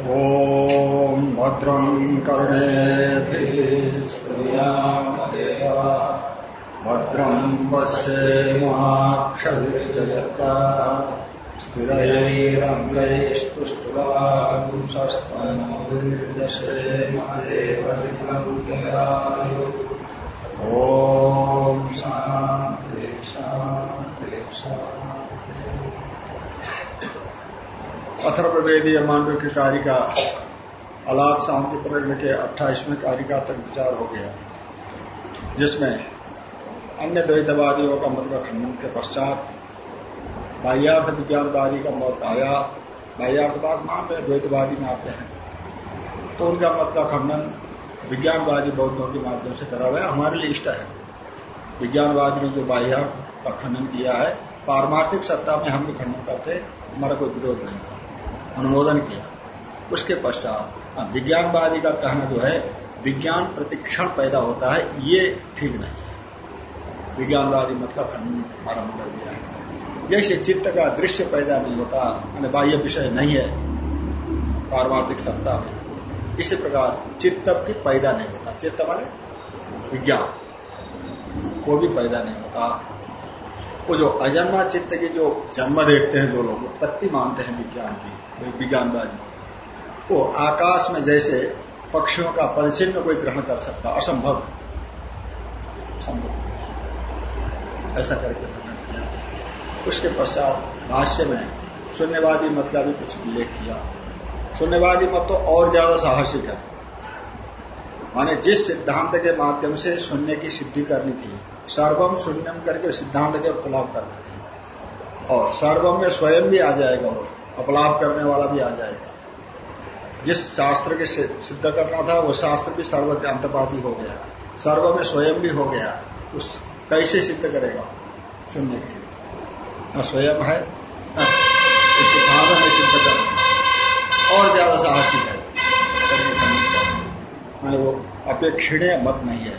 ॐ भद्रं कर्णे भद्रं पश्येमाक्षभिर्यत्र स्थिरैरङ्गैस्तुष्टुवागुंसस्तनोर्यशेमदेवरितं ॐ शान्ति शान्ति शान्ति। अथर्वेदीय मांडव की कारिका, अलाद शांति प्रकरण के अट्ठाईसवें कारिका तक विचार हो गया, जिसमें अन्य द्वैतवादियों का मत का खंडन के पश्चात बाह्यार्थ विज्ञानवादी का मत आया। बाह्यार्थवाद मान रहे द्वैतवादी में आते हैं। तो उनका मत का खंडन विज्ञानवादी बौद्धों के माध्यम से करा हुआ हमारे लिए इष्ट है। विज्ञानवादी ने जो बाह्यार्थ का खंडन किया है, पारमार्थिक सत्ता में हम भी खंडन करते, हमारा कोई विरोध नहीं था अनुमोदन किया। उसके पश्चात विज्ञानवादी का कहना जो है, विज्ञान प्रतिक्षण पैदा होता है, ये ठीक नहीं है। विज्ञानवादी मत का खंडन आरंभ कर दिया है। जैसे चित्त का दृश्य पैदा नहीं होता मान बाह्य विषय नहीं है, पारमार्थिक सत्ता में। इसी प्रकार चित्त की पैदा नहीं होता। चित्त माने विज्ञान। वो भी पैदा नहीं होता। वो जो अजन्मा चित्त की जो जन्म देखते हैं, जो लोग, उत्पत्ति मानते हैं विज्ञान की विज्ञानवादी। वो आकाश में जैसे पक्षियों का परिचिन्न कोई ग्रहण कर सकता, असंभव। संभव। ऐसा करके वर्णन किया। उसके पश्चात भाष्य में शून्यवादी मत का भी कुछ उल्लेख किया। शून्यवादी मत तो और ज़्यादा साहसिक है। माने जिस सिद्धांत के माध्यम से शून्य की सिद्धि करनी थी, सर्वम शून्यम करके सिद्धांत के अपलाप करना थी। और सर्वम में स्वयं भी आ जाएगा वो। अपलाप करने वाला भी आ जाएगा। जिस शास्त्र के सिद्ध करना था, वो शास्त्र भी सर्व अंतपाती हो गया। सर्व में स्वयं भी हो गया। उस कैसे सिद्ध करेगा? शून्य की न स्वयं है उसके साधन में सिद्ध करना और ज़्यादा साहसिक है। माने वो अपेक्षणीय मत नहीं है।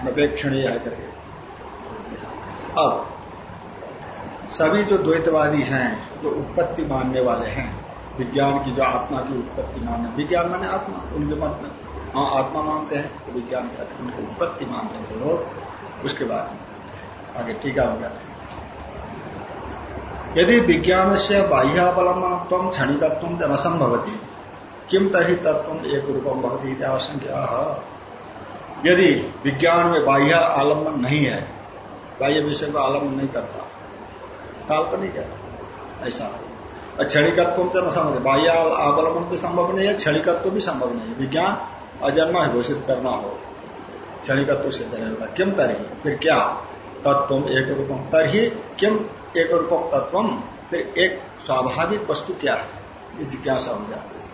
अनपेक्षणीय है करके। अब सभी जो द्वैतवादी हैं, जो उत्पत्ति मानने वाले हैं, विज्ञान की जो आत्मा की उत्पत्ति मानने, विज्ञान माने आत्मा, उनके मत में। हाँ आत्मा मानते हैं तो विज्ञान कहते हैं उनकी उत्पत्ति मानते हैं जो लोग, उसके बारे में हैं। आगे टीका में कहते हैं। यदि विज्ञान से बाह्यावलंबन क्षणिकत्व न संभवती किम तरी तत्व एक रूपम भवती आशंका यदि विज्ञान में बाह्य आलंबन नहीं है, बाह्य विषय को आलंबन नहीं करता काल्पनिक है। ऐसा क्षणिकत्व तो न संभव बाह्य अवलंबन तो संभव नहीं है, क्षणिकत्व भी संभव नहीं है। विज्ञान अजन्मा घोषित करना हो। क्षणिकत्व सिद्ध नहीं होता। किम तरी फिर क्या? तत्व एक रूपम। तरही किम एक रूपम? तत्व फिर एक स्वाभाविक वस्तु क्या है? ये जिज्ञासा हो जाती है।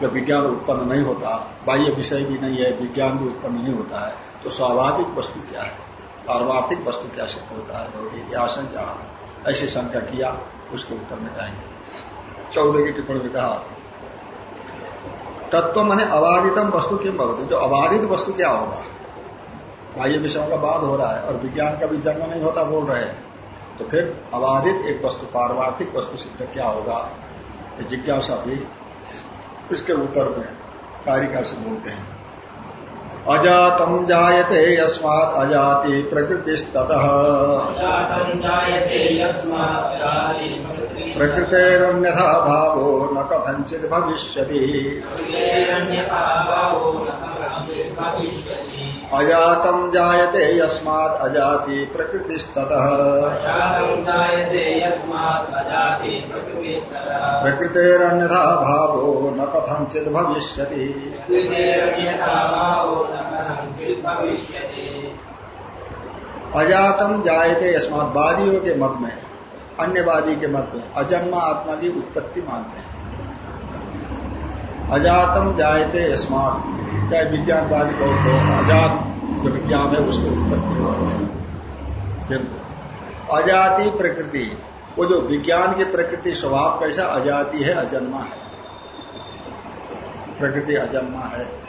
जब विज्ञान उत्पन्न नहीं होता, बाह्य विषय भी नहीं है, विज्ञान भी उत्पन्न नहीं होता है तो स्वाभाविक वस्तु क्या है? पारमार्थिक वस्तु क्या सिद्ध होता है? बहुत इतिहास क्या ऐसी शंका किया, उसके उत्तर में जाएँगे चौदह की टिप्पणी में कहा, तत्व मैंने अबाधितम वस्तु किम भवती? जो अबाधित वस्तु क्या होगा? बाह्य विषयों का बाद हो रहा है और विज्ञान का भी जन्म नहीं होता बोल रहे हैं। तो फिर अबाधित एक वस्तु पारमार्थिक वस्तु सिद्ध क्या होगा? जिज्ञासा भी इसके उत्तर में कारिका से बोलते हैं। अजातम जायते यस्मात् अजाति प्रकृतिस्ततः। प्रकृतेरन्यथा भावो न कथंचित भविष्यति। अजातम जायते यस्मात् अजाति प्रकृतिस्ततः। प्रकृतेरन्यथा भावो न कथंचित भविष्यति। अजातम जायते यस्मात वादियों के मत में। अन्यवादी के मत में। अजन्मा आत्मा की उत्पत्ति मानते हैं। अजातम जायते स्मार्ट क्या विज्ञानवादी बहुत अजात जो विज्ञान है, उसकी उत्पत्ति हो। किंतु अजाति प्रकृति। वो जो विज्ञान की प्रकृति स्वभाव कैसा, अजाति है, अजन्मा है। प्रकृति अजन्मा है।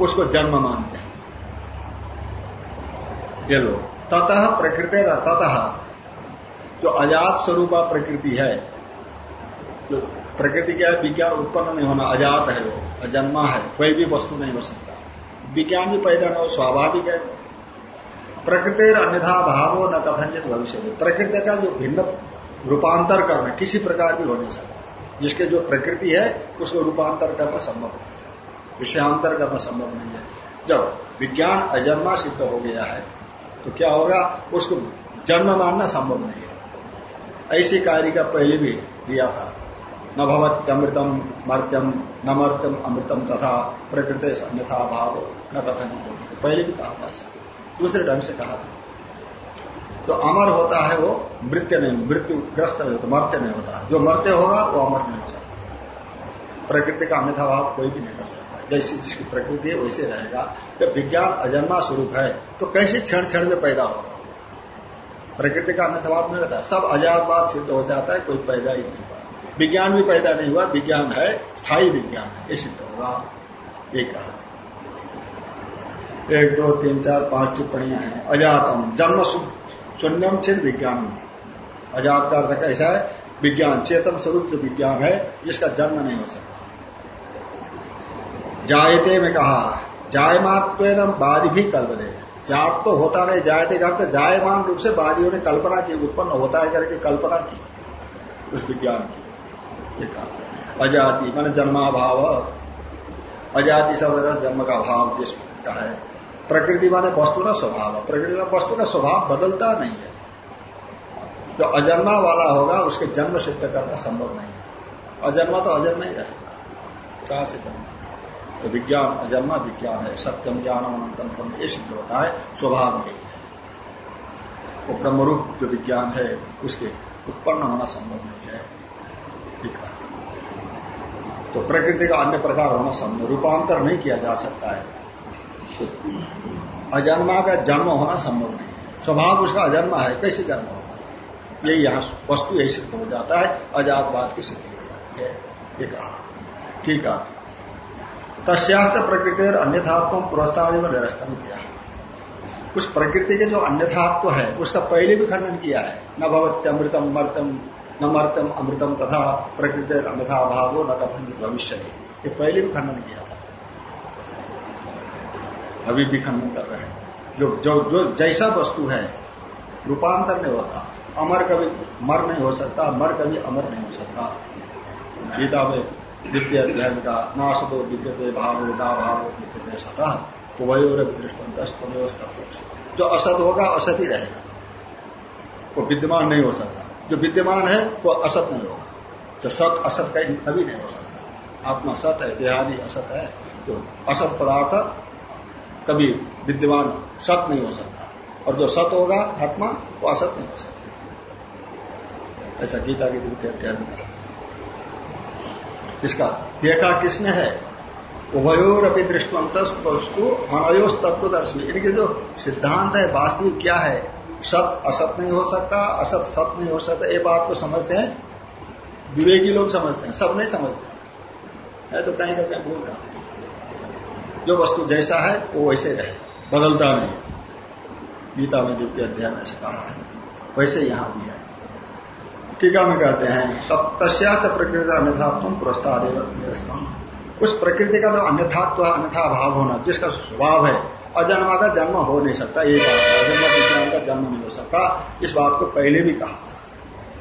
उसको जन्म मानते हैं। ये लोग ततः प्रकृति ततः। जो अजात स्वरूपा प्रकृति है, जो प्रकृति क्या है विज्ञान उत्पन्न नहीं होना, अजात है वो, अजन्मा है, कोई भी वस्तु नहीं हो सकता। विज्ञान भी पैदा न हो, स्वाभाविक है। प्रकृति अन्यथा भाव न कथनचित भविष्य प्रकृति का जो भिन्न रूपांतर करना किसी प्रकार भी हो नहीं सकता। जिसके जो प्रकृति है, उसको रूपांतर करना संभव नहीं है। विषयांतर करना संभव नहीं है। जब विज्ञान अजन्मा सिद्ध हो गया है तो क्या होगा? उसको जन्म मानना संभव नहीं है। ऐसी कार्य का पहले भी दिया था। न भवत्यमृतम, मर्त्यम, न मर्त्यम, अमृतम तथा प्रकृति अन्यथा भाव न कथन पहले भी कहा था ऐसा। दूसरे ढंग से कहा था। तो अमर होता है वो मृत्य नहीं मृत्यु ग्रस्त नहीं होता मर्त्य नहीं होता जो मर्त्य होगा, वो अमर नहीं हो सकता। प्रकृति का अन्यथा भाव कोई भी नहीं कर सकता। जैसी जिसकी प्रकृति है, वैसे रहेगा। जब विज्ञान अजन्मा स्वरूप है तो कैसे क्षण क्षण में पैदा होगा? प्रकृति का अन्यथा भाव नहीं रहता सब अजातवाद सिद्ध हो जाता है, कोई पैदा ही नहीं हुआ। विज्ञान भी पैदा नहीं हुआ, विज्ञान है, स्थायी विज्ञान है, ये सिद्ध होगा। ये कहा। एक, दो, तीन, चार, पाँच टिप्पणियाँ हैं। अजातम, जन्म शून्यम चित विज्ञान। अजात का अर्थ कैसा है, विज्ञान, चेतन स्वरूप जो विज्ञान है, जिसका जन्म नहीं हो सकता। जायते में कहा जायमात्व बादी भी कल्प दे जात तो होता नहीं जायते का अर्थ जायमान रूप से वादियों ने कल्पना की, उत्पन्न होता है करके कल्पना की, उस विज्ञान की। अजाति, मान जन्माभाव। अजाति सब जन्म का भाव जिसका है। प्रकृति माने वस्तु का स्वभाव। प्रकृति में वस्तु का स्वभाव बदलता नहीं है। जो अजन्मा वाला होगा, उसके जन्म सिद्ध करना संभव नहीं है। अजन्मा तो अजन्मा ही रहेगा। कहा से जन्म? तो विज्ञान, अजन्मा विज्ञान है, सत्यम ज्ञान अनंतम ब्रह्म ये सिद्ध होता है, स्वभाव यही है। वो ब्रह्मरूप जो विज्ञान है, उसके उत्पन्न होना संभव नहीं है। ठीक है। तो प्रकृति का अन्य प्रकार होना संभव, रूपांतर नहीं किया जा सकता है। तो अजन्मा का जन्म होना संभव नहीं है। स्वभाव उसका अजन्मा है, कैसे जन्म होगा? यही यहाँ वस्तु यही सिद्ध हो जाता है, अजातवाद की सिद्धि हो जाती है। ठीक है। तस्यास प्रकृति और अन्यथात्म पुरस्तादि में निरस्तन किया। उस प्रकृति के जो अन्यथात्व है, उसका पहले भी खंडन किया है। न भवत्यमृतम मर्तम, न मर्तम अमृतम तथा प्रकृति अन्यथा अभाव न कथन भविष्य ये पहले भी खंडन किया था। अभी भी खंडन कर रहे हैं। जो जो जो जैसा वस्तु है, रूपांतर नहीं होता। अमर कभी मर नहीं हो सकता, मर कभी अमर नहीं हो सकता। गीता में दिव्य अध्याय का नाशदो विद्य भाव ना भाव विद्य सतह उभयोर दृष्टि जो असत होगा असत ही रहेगा। वो विद्यमान नहीं हो सकता। जो विद्यमान है, वो असत नहीं होगा। जो सत असत का कभी नहीं हो सकता। आत्मा सत है, देहादि असत है तो असत पदार्थ कभी विद्यमान सत नहीं हो सकता। और जो सत होगा, आत्मा, वो असत नहीं हो सकती। ऐसा गीता की द्वितीय अध्याय में इसका देखा किसने है? उभयोर अपनी दृष्टवंत अनयोस तत्व दर्शन इनके जो सिद्धांत है, वास्तविक क्या है? सत, असत नहीं हो सकता, असत, सत नहीं हो सकता, ये बात को समझते हैं? विवेकी लोग समझते हैं, सब नहीं समझते है। तो कहीं का कहीं भूल रहा जो वस्तु जैसा है, वो वैसे रहे, बदलता नहीं गीता में द्वितीय अध्याय में से कहा है, वैसे यहाँ भी है। टीका में कहते हैं तस्या से प्रकृति अन्यथात्म पुरस्ताद उस प्रकृति का तो अन्यथात्व अन्यथा भाव होना, जिसका स्वभाव है, अजन्मा का जन्म हो नहीं सकता, ये बात अजन्मा विज्ञान का जन्म नहीं हो सकता, इस बात को पहले भी कहा था।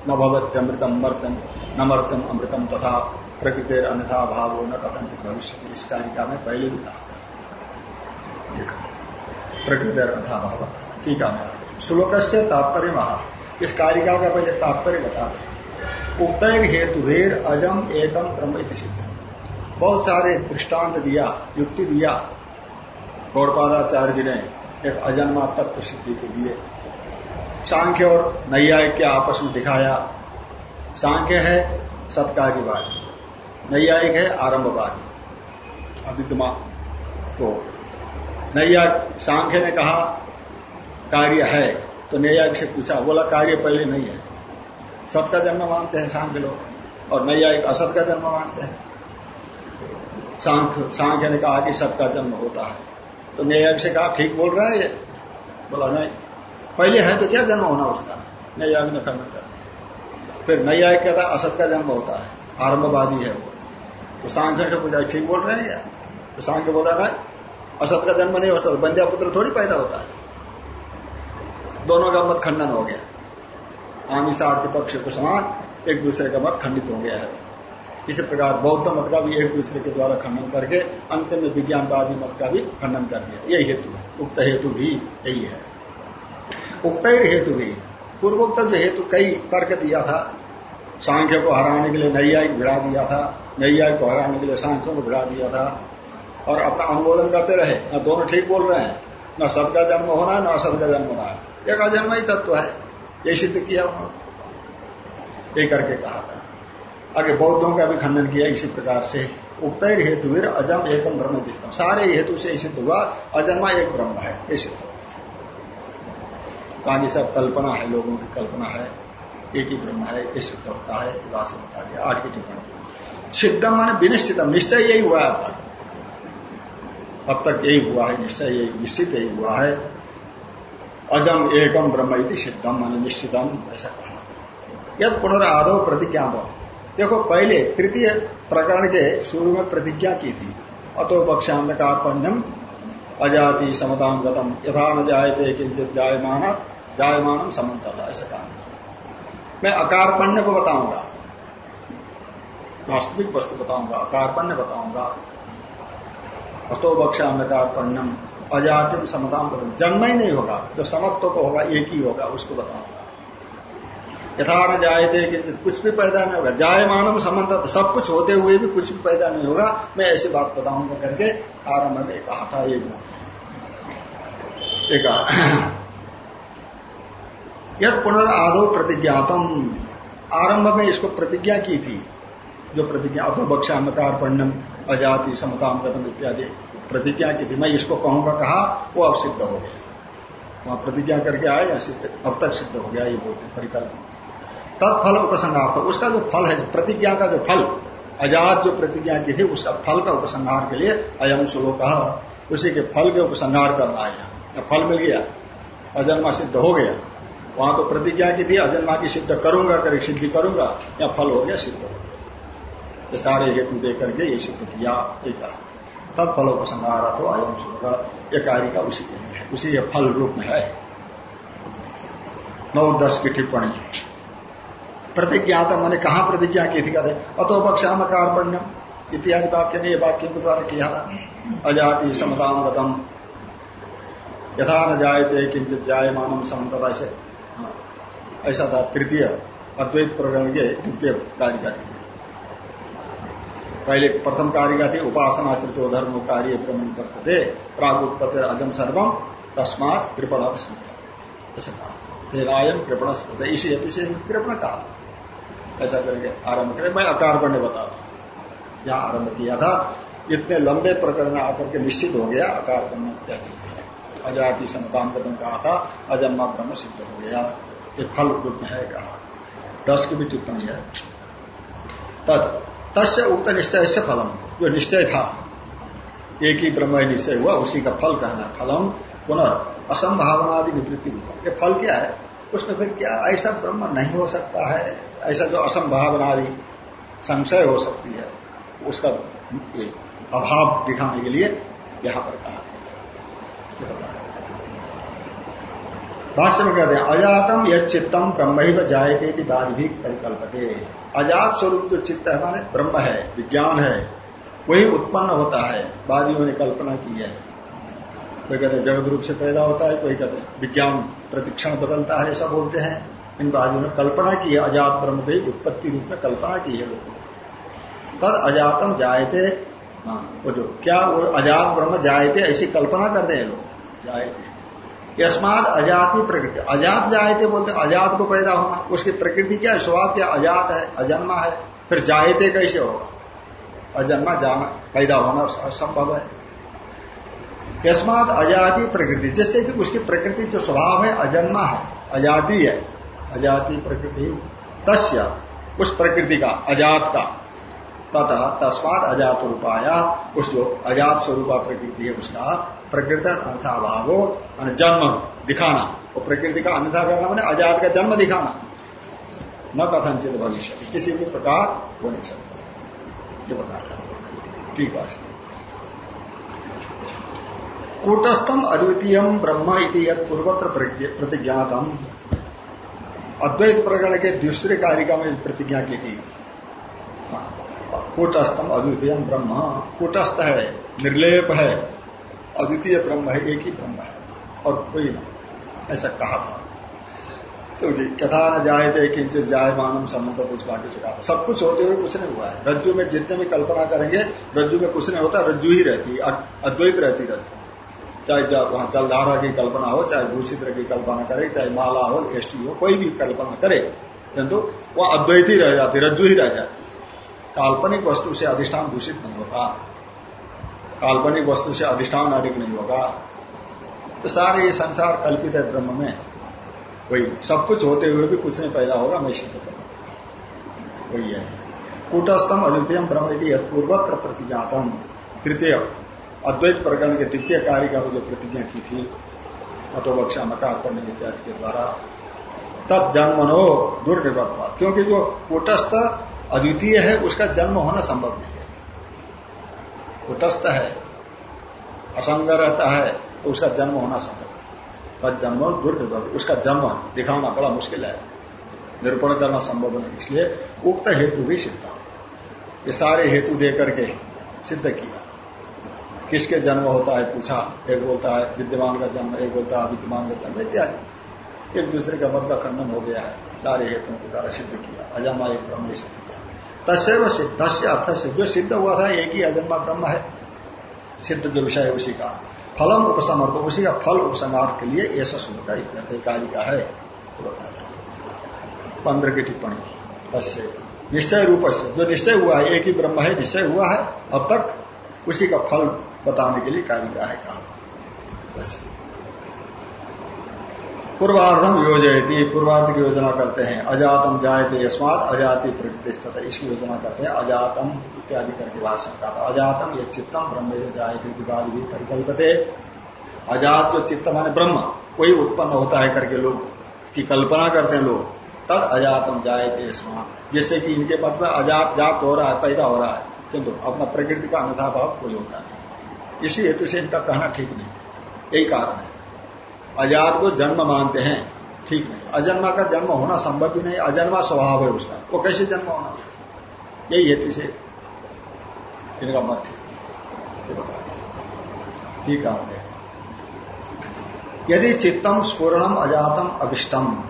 न भवत अमृतम मर्तम न मर्तम अमृतम तथा प्रकृति अन्यथा भाव न कथन भविष्य इस कारिका में पहले भी कहा था। प्रकृति अर्था भाव टीका में श्लोक से तात्पर्य महा इस कारिका का पहले तात्पर्य बता दें। उक्त हेतु भेर अजम एकम ब्रह्म सिद्ध। बहुत सारे दृष्टांत दिया, युक्ति दिया। गौरपादाचार्य जी ने एक अजन्मा तत्व सिद्धि के लिए सांख्य और नैयायिक के आपस में दिखाया। सांख्य है सत्कार्यवादी नैयायिक है आरंभवादी अविद्यमान। तो नैया सांख्य ने कहा, कार्य है। तो नैया से पूछा, बोला, कार्य पहले नहीं है। सत का जन्म मानते हैं सांख्य लोग, और नैया एक असत का जन्म मानते हैं। सांख्य सांख्य ने कहा कि सत का जन्म होता है। तो न्यायिक से कहा, ठीक बोल रहा है ये? बोला, नहीं। पहले है तो क्या जन्म होना उसका? न्यायिक ने खंडन कर दिया। फिर न्यायिक कहता असत का जन्म होता है। आरंभवादी है वो। तो सांख्य से पूछा, ठीक बोल रहे हैं क्या? तो सांख्य बोला ना असत का जन्म नहीं हो सकता, बंध्या पुत्र थोड़ी पैदा होता है। दोनों का मत खंडन हो गया। आमिषार के पक्ष को समान एक दूसरे का मत खंडित हो गया है। इसी प्रकार बौद्ध मत का भी एक दूसरे के द्वारा खंडन करके अंत में विज्ञानवादी मत का भी खंडन कर दिया। यही हेतु है। उक्त हेतु भी यही है। उक्त हेतु भी। पूर्वोक्त जो हेतु कई तर्क दिया था, सांख्य को हराने के लिए नैयायिक भिड़ा दिया था, नैयायिक को हराने के लिए सांख्यों को भिड़ा दिया था, और अपना अनुमोदन करते रहे। न दोनों ठीक बोल रहे हैं, न सत का जन्म होना है, न असत का जन्म होना है। एक अजन्म ही तत्व है। ये सिद्ध किया उन्होंने ये करके कहा था। आगे बौद्धों का भी खंडन किया इसी प्रकार से। उक्त हेतु अजम एकम ब्रह्म दिखता सारे हेतु से सिद्ध हुआ, अजन्मा एक ब्रह्म है। ये सिद्ध होता है। बाकी सब कल्पना है, लोगों की कल्पना है। एक ही ब्रह्म है, ये सिद्ध होता है। से बता दिया। आठ की टिप्पणी। सिद्धम माने विनिश्चितम। निश्चय यही हुआ अब तक। अब तक यही हुआ है, निश्चय यही, निश्चित यही हुआ है। अजम एकम ब्रह्म सिद्धम माने निश्चितम ऐसा कहा। यद पुनरादो प्रतिज्ञा देखो, पहले तृतीय प्रकरण के शुरू में प्रतिज्ञा की थी। अतो पक्षांत कार्पण्यम अजाति समताम गतम। यथा न जायते किंचित जायमान जायमान समता ऐसा कहा। था मैं अकारपण्य को बताऊँगा। वास्तविक वस्तु बताऊँगा, अकारपण्य बताऊँगा। अतो बक्षांधकारपण्यम अजातिम समताम गतम जन्म ही नहीं होगा, जो समत्व को होगा एक ही होगा, उसको बताऊँगा। यथा न जायते कि कुछ भी पैदा नहीं होगा। जाय मानव संबंध सब कुछ होते हुए भी कुछ भी पैदा नहीं होगा। मैं ऐसी बात बताऊँगा करके आरंभ में कहा था ये। एक यद पुनर्दो प्रतिज्ञातम। आरंभ में इसको प्रतिज्ञा की थी, जो प्रतिज्ञा अतो बक्षा मकार पंडम अजाति समताम इत्यादि। प्रतिज्ञा की थी मैं इसको कहूँगा कहा, वो अब सिद्ध हो गया। वहाँ प्रतिज्ञा करके आए या सिद्ध, अब तक सिद्ध हो गया ये बोलते परिकल्पना। तत्फल उपसंहार था उसका जो फल है प्रतिज्ञा का जो फल, अजात जो प्रतिज्ञा की थी, उसका फल का उपसंहार के लिए अयम श्लोक उसी के फल के उपसंहार करना है यहाँ फल मिल गया, अजन्मा सिद्ध हो गया। वहाँ तो प्रतिज्ञा की थी, अजन्मा की सिद्ध करूँगा, कर सिद्धि करूँगा या फल हो गया, सिद्ध हो गया। ये सारे हेतु दे करके ये सिद्ध किया कहा। तत्फल उपसंहार तो अयम श्लोक ये कार्य का उसी के लिए है। उसी के फल रूप में है। नौ दस की टिप्पणी। प्रतिज्ञाता मैंने कहा प्रतिज्ञा की थी कहते? अतो पक्षाम कार्पण्यम इत्यादि वाक्य ने वाक्य के द्वारा किया था। अजाति समताम गतम। यथा न जायते किंचित जायमानम समता ऐसे हाँ, ऐसा था। तृतीय अद्वैत प्रकरण के द्वितीय कारिका थी। पहले प्रथम कारिका थी, उपासनाश्रित धर्म कार्य प्रमण करते प्राग उत्पत्ति अजम सर्वम तस्मात कृपण तेनायम कृपण स्मृत। इसी हेतु से कृपण कहा। ऐसा करके आरंभ करें। मैं अकार पढ़ने बताता हूँ जहाँ आरंभ किया था। इतने लंबे प्रकरण आकर के निश्चित हो गया अकार करना क्या चीज़ है। अजाति समताम कदम कहा था अजन्मा ब्रह्म सिद्ध हो गया। ये फल रूप है कहा। दस की भी टिप्पणी है। तद तस्य उक्त निश्चय से फलम। जो निश्चय था, एक ही ब्रह्म निश्चय हुआ, उसी का फल कहना फलम, पुनर् असंभावनादि निवृत्ति रूप ये फल क्या है? उसमें फिर क्या ऐसा ब्रह्म नहीं हो सकता है? ऐसा जो असंभावना आदि संशय हो सकती है, उसका अभाव दिखाने के लिए यहाँ पर कहा भाष्य में कहते हैं, अजातम यह चित्तम ब्रह्म जायते बाद भी परिकल्पते। अजात स्वरूप जो चित्त है, माने ब्रह्म है, विज्ञान है, वही उत्पन्न होता है। वादियों ने कल्पना की है। कोई कहते जगत रूप से पैदा होता है, कोई कहते विज्ञान प्रतिक्षण बदलता है, ऐसा बोलते हैं। इन वादियों ने कल्पना की है, अजात ब्रह्म की उत्पत्ति रूप में कल्पना की है लोगों तद अजातम जायते हाँ वो जो, क्या वो अजात ब्रह्म जायते, ऐसी कल्पना करते हैं लोग, जायते। यस्मात अजाति प्रकृति। अजात जायते बोलते अजात को पैदा होना। उसकी प्रकृति क्या है? स्वभाव क्या? अजात है, अजन्मा है। फिर जायते कैसे होगा? अजन्मा, जाना, पैदा होना असंभव है। यस्मात अजाति प्रकृति। जिससे कि उसकी प्रकृति जो स्वभाव है, अजन्मा है, अजाति है। अजाति प्रकृति तस्य, उस प्रकृति का, अजात का। तथा तस्मात अजात रूपाया उस जो अजात स्वरूप प्रकृति है, उसका प्रकृति अन्यथा अभाव जन्म दिखाना। वो प्रकृति का अन्यथा करना मैंने अजात का जन्म दिखाना। न कथनचित भविष्य किसी भी प्रकार हो नहीं सकता। ये बताया। ठीक है कूटस्थम अद्वितीय ब्रह्म इति पूर्वत्र प्रतिज्ञातम। अद्वैत प्रकरण के दूसरे कारिका में प्रतिज्ञा की थी। कूटस्थम अद्वितीय ब्रह्म। कूटस्थ है, निर्लेप है, अद्वितीय ब्रह्म है, एक ही ब्रह्म है, और कोई नहीं। ऐसा कहा था। तो कथा न जाए थे किंचित जाय मानम समन्त इस वाक्य से कहा सब कुछ होते हुए कुछ नहीं हुआ है। रज्जु में जितने भी कल्पना करेंगे, रज्जु में कुछ नहीं होता, रज्जु ही रहती अद्वैत रहती रज्जु। चाहे वहाँ जलधारा की कल्पना हो, चाहे भूषित्र की कल्पना करे, चाहे माला हो, एष्टी हो, कोई भी कल्पना करे, किंतु वह अद्वैत ही रह जाती, रज्जु ही रह जाती। काल्पनिक वस्तु से अधिष्ठान दूषित नहीं होता। काल्पनिक वस्तु से अधिष्ठान अधिक नहीं होगा। तो सारे ये संसार कल्पित है ब्रह्म में। वही, सब कुछ होते हुए भी कुछ नहीं पैदा होगा, मैं सिद्ध करूँगा वही है। कूटस्थम अद्वितीय ब्रह्म पूर्वत्र प्रतिज्ञातम तृतीय, अद्वैत प्रकरण के तृतीय कार्य का जो प्रतिज्ञा की थी अतोबक्षा पढ़ने इत्यादि के द्वारा तब जन्मनो दुर्निर्भर क्योंकि जो कूटस्थ अद्वितीय है, उसका जन्म होना संभव नहीं है। कूटस्थ है, असंग रहता है तो उसका जन्म होना संभव तब जन्म दुर्निर्भर उसका जन्म दिखाना बड़ा मुश्किल है। निरूपण करना संभव नहीं, इसलिए उक्त हेतु भी सिद्ध ये सारे हेतु दे करके सिद्ध किया। किसके जन्म होता है, पूछा। एक बोलता है, विद्यमान का जन्म, एक बोलता है विद्यमान का जन्म, इत्यादि। एक दूसरे का का खंडन हो गया है। सारे हेतुओं के द्वारा सिद्ध किया। अजन्मा एक ब्रह्म सिद्ध तस्व सिद्ध। से अर्थ से जो सिद्ध हुआ था एक ही अजन्मा ब्रह्म है। सिद्ध जो विषय उसी का। फलम उपसमर्थ उसी का फल उपसंहार के लिए ऐसा शुरू का इत्यादि कार्य का है। पंद्रह की टिप्पणी। तस्य। निश्चय रूप से जो निश्चय हुआ है, एक ही ब्रह्म है, निश्चय हुआ है, अब तक उसी का फल बताने के लिए कार्य है कहा। पूर्वार्धम योजयती पूर्वार्ध की योजना करते हैं, अजातम जायते यस्मात, अजाति प्रकृति इसकी योजना करते हैं, अजातम इत्यादि करके भाषण का अजातम ये चित्तम, ब्रह्म जायते विवाद भी परिकल्पते। अजात जो चित्त माने ब्रह्म कोई उत्पन्न होता है करके लोग, की कल्पना करते हैं लोग, तद अजातम जायते यस्मात, जिससे कि इनके पद में अजात जात हो रहा है, पैदा हो रहा है, किंतु अपना प्रकृति का अन्यथा भाव कोई होता नहीं। इसी हेतु से इनका कहना ठीक नहीं। यही कारण है। अजात को जन्म मानते हैं। ठीक नहीं। अजन्मा का जन्म होना संभव भी नहीं, अजन्मा स्वभाव है उसका। वो कैसे जन्म होना उसका? यही हेतु से इनका मत ठीक है यदि चित्तम स्पूर्णम अजातम अभिष्टम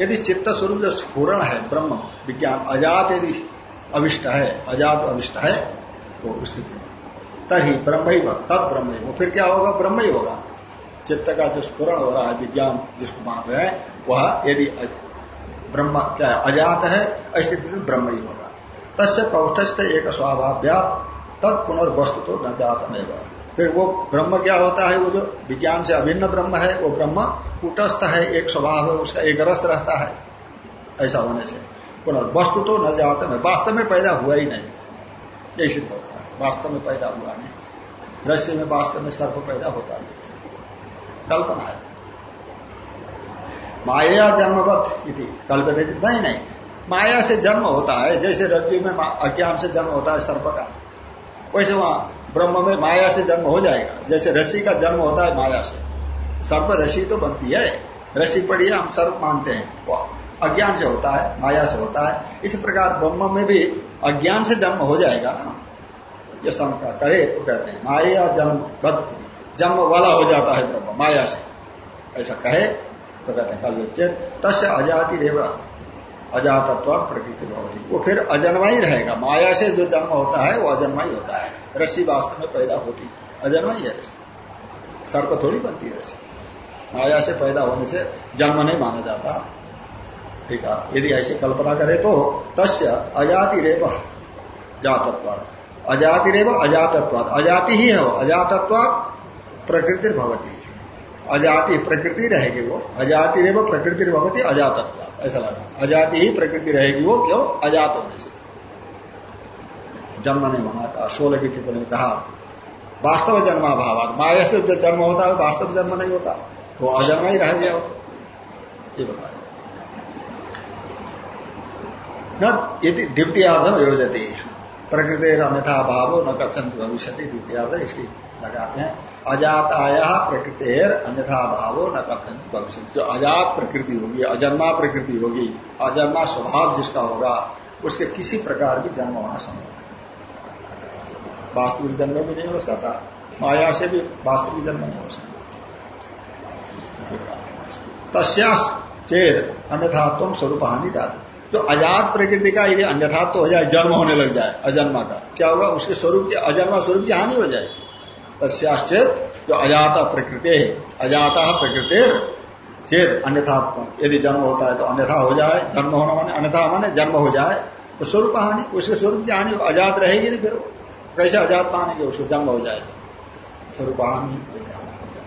यदि चित्त स्वरूप जो स्पूर्ण है, ब्रह्म, विज्ञान, अजात यदि अविष्ट है, अजात अविष्ट है तो स्थिति। में तभी ब्रह्म ही तब ब्रह्म ही। फिर क्या होगा? ब्रह्म ही होगा। चित्त का जो स्फुरण हो रहा है विज्ञान जिसको मान रहे हैं, वह यदि ब्रह्म क्या है, अजात है स्थिति में ब्रह्म ही होगा। तस्य पौष्ठ एक स्वाभाव्या तत् पुनर्वस्तु तो न जातमेव। फिर वो ब्रह्म क्या होता है, वो जो विज्ञान से अभिन्न ब्रह्म है, वो ब्रह्म कुटस्थ है, एक स्वभाव है, उसका एक रस रहता है, ऐसा होने से। पुनर्वस्तु तो न जाता में वास्तव में पैदा हुआ ही नहीं। यही सिद्ध होता है। वास्तव में पैदा हुआ नहीं। दृश्य में वास्तव में सर्प पैदा होता नहीं। कल्पना है। माया जन्मवत इति कल्पते नहीं नहीं। माया से जन्म होता है, जैसे रज्जु में अज्ञान से जन्म होता है, सर्प का। वैसे वहाँ ब्रह्म में माया से जन्म हो जाएगा। जैसे रसी का जन्म होता है माया से। सर्प रसी तो बनती है। रसी पड़ी है, हम सर्प मानते हैं। अज्ञान से होता है, माया से होता है। इसी प्रकार ब्रह्म में भी अज्ञान से जन्म हो जाएगा ना। ये शंका करे तो कहते हैं, माया जन्म जन्म वाला हो जाता है ब्रह्म, माया से। ऐसा कहे तो कहते हैं, कल चेत तस् अजाति रेवा अजातत्व प्रकृति भवती। वो फिर अजन्मा ही रहेगा। माया से जो जन्म होता है, वो अजन्मा ही होता है। रस्सी वास्तव में पैदा होती अजन्मा ही है रस्सी सर्प थोड़ी बनती है रस्सी। माया से पैदा होने से जन्म नहीं माना जाता। ठीक है? यदि ऐसी कल्पना करे तो तस्य अजाति रेप जातत्व। अजाति रेप अजातत्व। अजाति ही है वो। अजातत्व प्रकृति भवती। अजाति प्रकृति रहेगी वो। अजाति रेप प्रकृति भवती, अजातत्व। ऐसा लगा। अजाति ही प्रकृति रहेगी वो, क्यों? अजात होने से। जन्म नहीं होना था। सोलह की टिप्पणी कहा, वास्तव जन्मा भाव माया से जो जन्म होता है, वास्तव जन्म नहीं होता। वो अजन्मा ही रह गया ये बताया। न, यदि द्वितीयार्धम योजते। प्रकृति अन्यथा भाव न कथन भविष्य द्वितीयार्ध, इसकी लगाते हैं। अजात आया प्रकृति अन्यथा भाव न कथन भविष्य जो अजात प्रकृति होगी, अजन्मा प्रकृति होगी, अजन्मा स्वभाव जिसका होगा, उसके किसी प्रकार भी जन्म होना संभव नहीं। वास्तविक जन्म भी नहीं हो सकता, माया से भी वास्तविक जन्म नहीं हो सकता। तस्या चेत अन्यथा तुम स्वरूप हानि जाती। जो अजात प्रकृति का यदि अन्यथा तो हो जाए, जन्म होने लग जाए, अजन्मा का, क्या होगा? उसके स्वरूप की, अजन्मा स्वरूप की हानि हो जाएगी। तस्याश्चेत जो अजाता प्रकृति अजाता प्रकृति चेत अन्यथा यदि जन्म होता है तो अन्यथा हो जाए, जन्म होना माने अन्यथा माने जन्म हो जाए तो स्वरूप हानि, उसके स्वरूप की हानि अजात रहेगी नहीं फिर कैसे अजात मानेंगे उसको जन्म हो जाए तो? स्वरूप हानि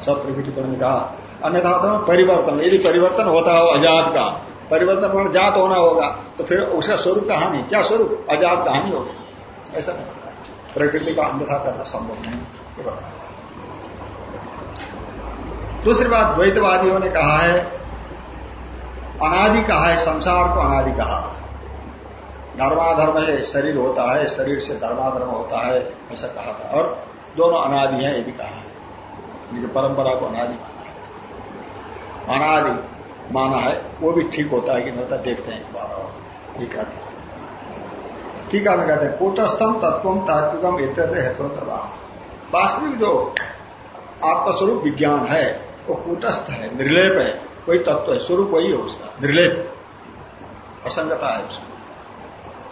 सत्र टिप्पणी कहा। अन्यथा तो परिवर्तन। यदि परिवर्तन होता हो अजात का, परिवर्तन मान जात होना होगा तो फिर उसका स्वरूप का हानि। क्या स्वरूप? अजात का हानि होगी। ऐसा नहीं प्रकृति का अन्यथा करना संभव नहीं। दूसरी बात द्वैतवादियों ने कहा है, अनादि कहा है, संसार को अनादि कहा। धर्माधर्म है शरीर होता है, शरीर से धर्माधर्म होता है, ऐसा कहा था। और दोनों अनादि हैं, ये भी कहा है। इनकी परंपरा को अनादि माना है। अनादि माना है, वो भी ठीक होता है कि नहीं होता, देखते हैं एक बार और। ये कहते हैं। ठीक है कहते हैं कूटस्थम तत्व तात्विकम इत्यते हेतु वास्तविक जो आत्मस्वरूप विज्ञान है, वो कूटस्थ है, निर्लेप है, कोई तत्व है, स्वरूप वही है उसका, निर्लेप, असंगता है उसमें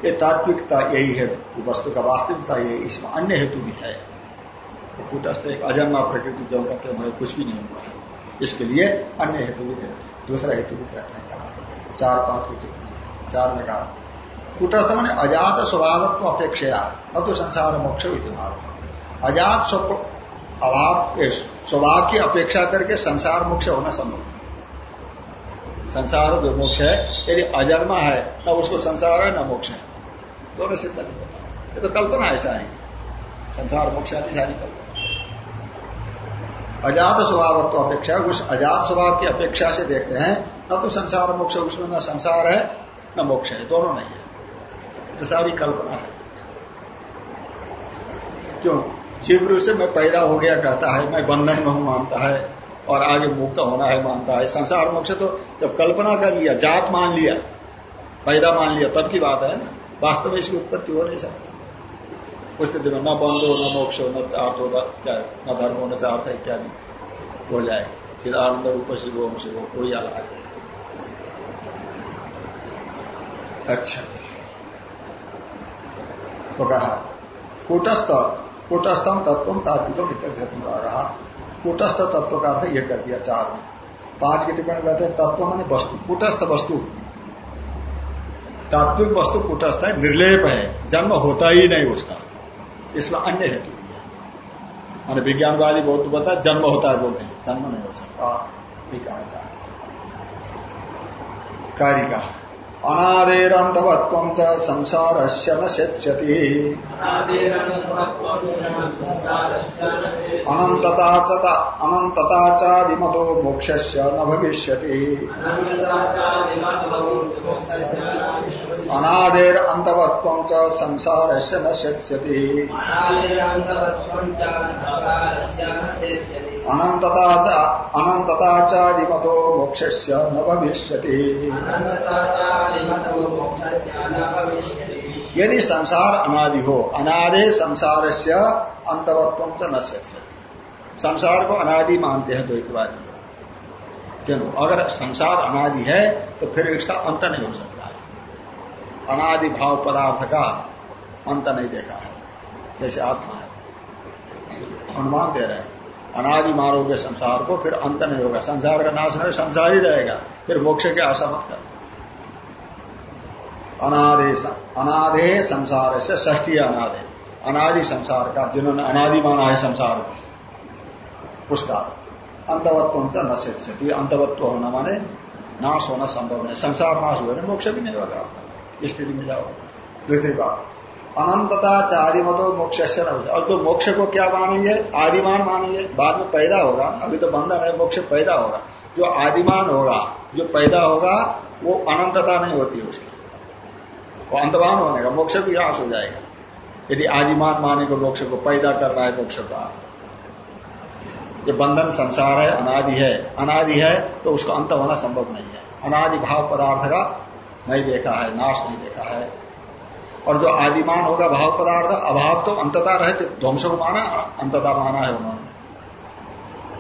ये तात्विकता यही है वस्तु का वास्तविकता यही इसमें अन्य हेतु भी है। कूटस्थ एक अजन्मा प्रकृति जो कहते हैं कुछ भी नहीं हुआ है। इसके लिए अन्य हेतु भी देते हैं, दूसरा हेतु भी कहते हैं, कहा। चार पाँच हेतु चार में कहा। कूटस्थ मैंने अजात स्वभावत्व अपेक्षा न तो संसार मोक्ष भाव। अजात अभाव स्वभाव की अपेक्षा करके संसार मोक्ष होना संभव नहीं संसार जो मोक्ष है, यदि अजन्मा है, न उसको संसार है, न मोक्ष है। दोनों सिद्ध नहीं होता। ये तो कल्पना ऐसा है। संसार मोक्ष आदि सारी कल्पना। अजात स्वभाव तो अपेक्षा उस अजात स्वभाव की अपेक्षा से देखते हैं, न तो संसार मोक्ष उसमें न संसार है, न मोक्ष है दोनों नहीं है। तो सारी कल्पना है। क्यों? जीव रूप से मैं पैदा हो गया कहता है, मैं बंधन में हूँ मानता है, और आगे मुक्त होना है मानता है। संसार मोक्ष तो जब कल्पना कर लिया, जात मान लिया, पैदा मान लिया, तब की बात है ना? वास्तव में इसकी उत्पत्ति हो नहीं सकती। उस स्थिति में न बंध हो न मोक्ष हो न चार्थ हो न धर्म हो न चार्थ इत्यादि हो जाए चिदानंद रूप शिव ओम शिव, कोई अलग अच्छा। तो कहा, कूटस्थ कूटस्थम तत्व तात्विक रहा कूटस्थ तत्व का अर्थ यह कर दिया चार। में पाँच की टिप्पणी कहते हैं, तत्व माने वस्तु, कूटस्थ वस्तु। तात्विक वस्तु कूटस्थ है, निर्लेप है, जन्म होता ही नहीं उसका। इसमें अन्य हेतु मान विज्ञानवादी बहुत बता जन्म होता है बोलते हैं, जन्म नहीं हो सकता। कार्य का। अनादेरंधवत्व च संसार न शत्स्यति अनंतता अनंतता मोक्ष न भविष्य अनादेर अंतवत्व च संसार न शत्स्यति अनंतता अनंतता चादिमतो मोक्ष न भविष्य यदि संसार अनादि हो अनादे संसार से अंतवत्व च न सकती संसार को अनादि मानते हैं द्वैतवादी क्यों? अगर संसार अनादि है तो फिर इसका अंत नहीं हो सकता है। अनादि भाव पदार्थ का अंत नहीं देखा है। जैसे आत्मा है। अनुमान दे रहे हैं। अनादि मारोगे संसार को फिर अंत नहीं होगा। संसार का नाश नहीं, संसार ही रहेगा। फिर मोक्ष के आशा मत कर। अनादे संसार से ष्टी अनादे। अनादि संसार का, जिन्होंने अनादि माना है संसार उसका अंतवत्व न सिद्धि अंतवत्व होना माने नाश होना संभव नहीं। संसार नाश हुआ ना मोक्ष भी नहीं होगा। स्थिति में जाओ। दूसरी बात। अनंतता चारि मतो मोक्ष और तो मोक्ष को क्या मानेंगे? आदिमान मानेंगे। बाद में पैदा होगा। अभी तो बंधन है, मोक्ष पैदा होगा। जो आदिमान होगा, जो पैदा होगा, वो अनंतता नहीं होती है उसकी। वो अंतवान होने का मोक्ष भी ह्रास हो जाएगा। यदि आदिमान माने को मोक्ष को पैदा कर रहा है, मोक्ष का ये बंधन संसार है, अनादि है। अनादि है तो उसका अंत होना संभव नहीं है। अनादि भाव पदार्थ का नहीं देखा है, नाश नहीं देखा है। और जो आदिमान होगा भाव पदार्थ, अभाव तो अंतता रहते ध्वंस को माना अंतता माना है उन्होंने।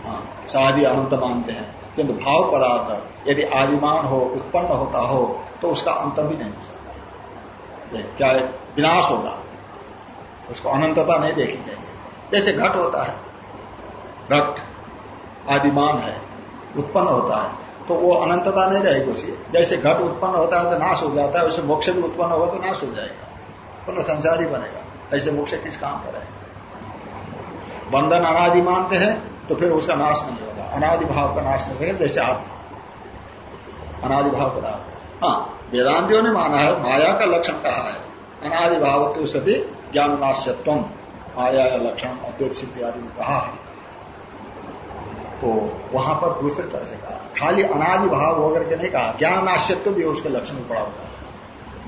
हाँ शादी अनंत मानते हैं। किंतु भाव पदार्थ, यदि आदिमान हो, उत्पन्न होता हो तो उसका अंत भी नहीं हो सकता। क्या विनाश होगा। उसको अनंतता नहीं देखी जाएगी। जैसे घट होता है, घट आदिमान है, उत्पन्न होता है तो वो अनंतता नहीं रहेगी उसी। जैसे घट उत्पन्न होता है तो नाश हो जाता है, वैसे मोक्ष भी उत्पन्न होगा तो नाश हो जाएगा। पुनः संसार ही बनेगा। ऐसे मोक्ष किस काम करेगा बंधन अनादि मानते हैं तो फिर उसका नाश नहीं होगा। अनादि भाव का नाश नहीं होगा, जैसे आत्मा अनादि भाव का हाँ। वेदांतियों ने माना है, माया का लक्षण कहा है? अनादि भाव सती ज्ञान नाश्यत्व माया का लक्षण, अद्वैत सिद्धि आदि में कहा है? तो वहाँ पर दूसरे तरह से कहा, खाली अनादि भाव होकर के नहीं कहा ज्ञान नाश्यत्व भी उसके लक्षण में पड़ा हुआ है।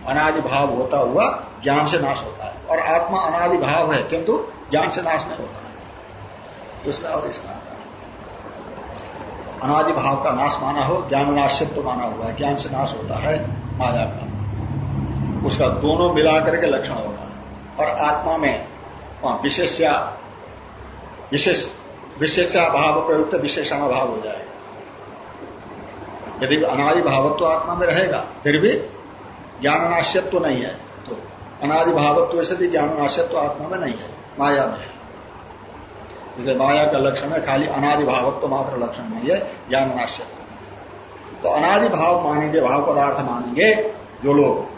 अनादि भाव होता हुआ ज्ञान से नाश होता है। और आत्मा अनादि भाव है, किंतु ज्ञान से नाश नहीं होता है। उसमें और इसका अनादि भाव का नाश माना हो, ज्ञान नाश्यत्व माना हुआ है, ज्ञान से नाश होता है माया का। उसका दोनों मिलाकर के लक्षण होगा। और आत्मा में विशेष विशेष विशेषाभाव प्रयुक्त विशेषण भाव हो जाएगा। यदि अनादि भावत्व तो आत्मा में रहेगा, फिर भी ज्ञाननाश्यत्व तो नहीं है। तो अनादि भावत्व से भी ज्ञाननाश्यत्व तो आत्मा में नहीं है। माया में है। जैसे माया का लक्षण है, खाली अनादि भावत्व मात्र लक्षण नहीं है ज्ञाननाश्यत्व तो अनादि भाव मानेंगे, भाव पदार्थ मानेंगे, जो लोग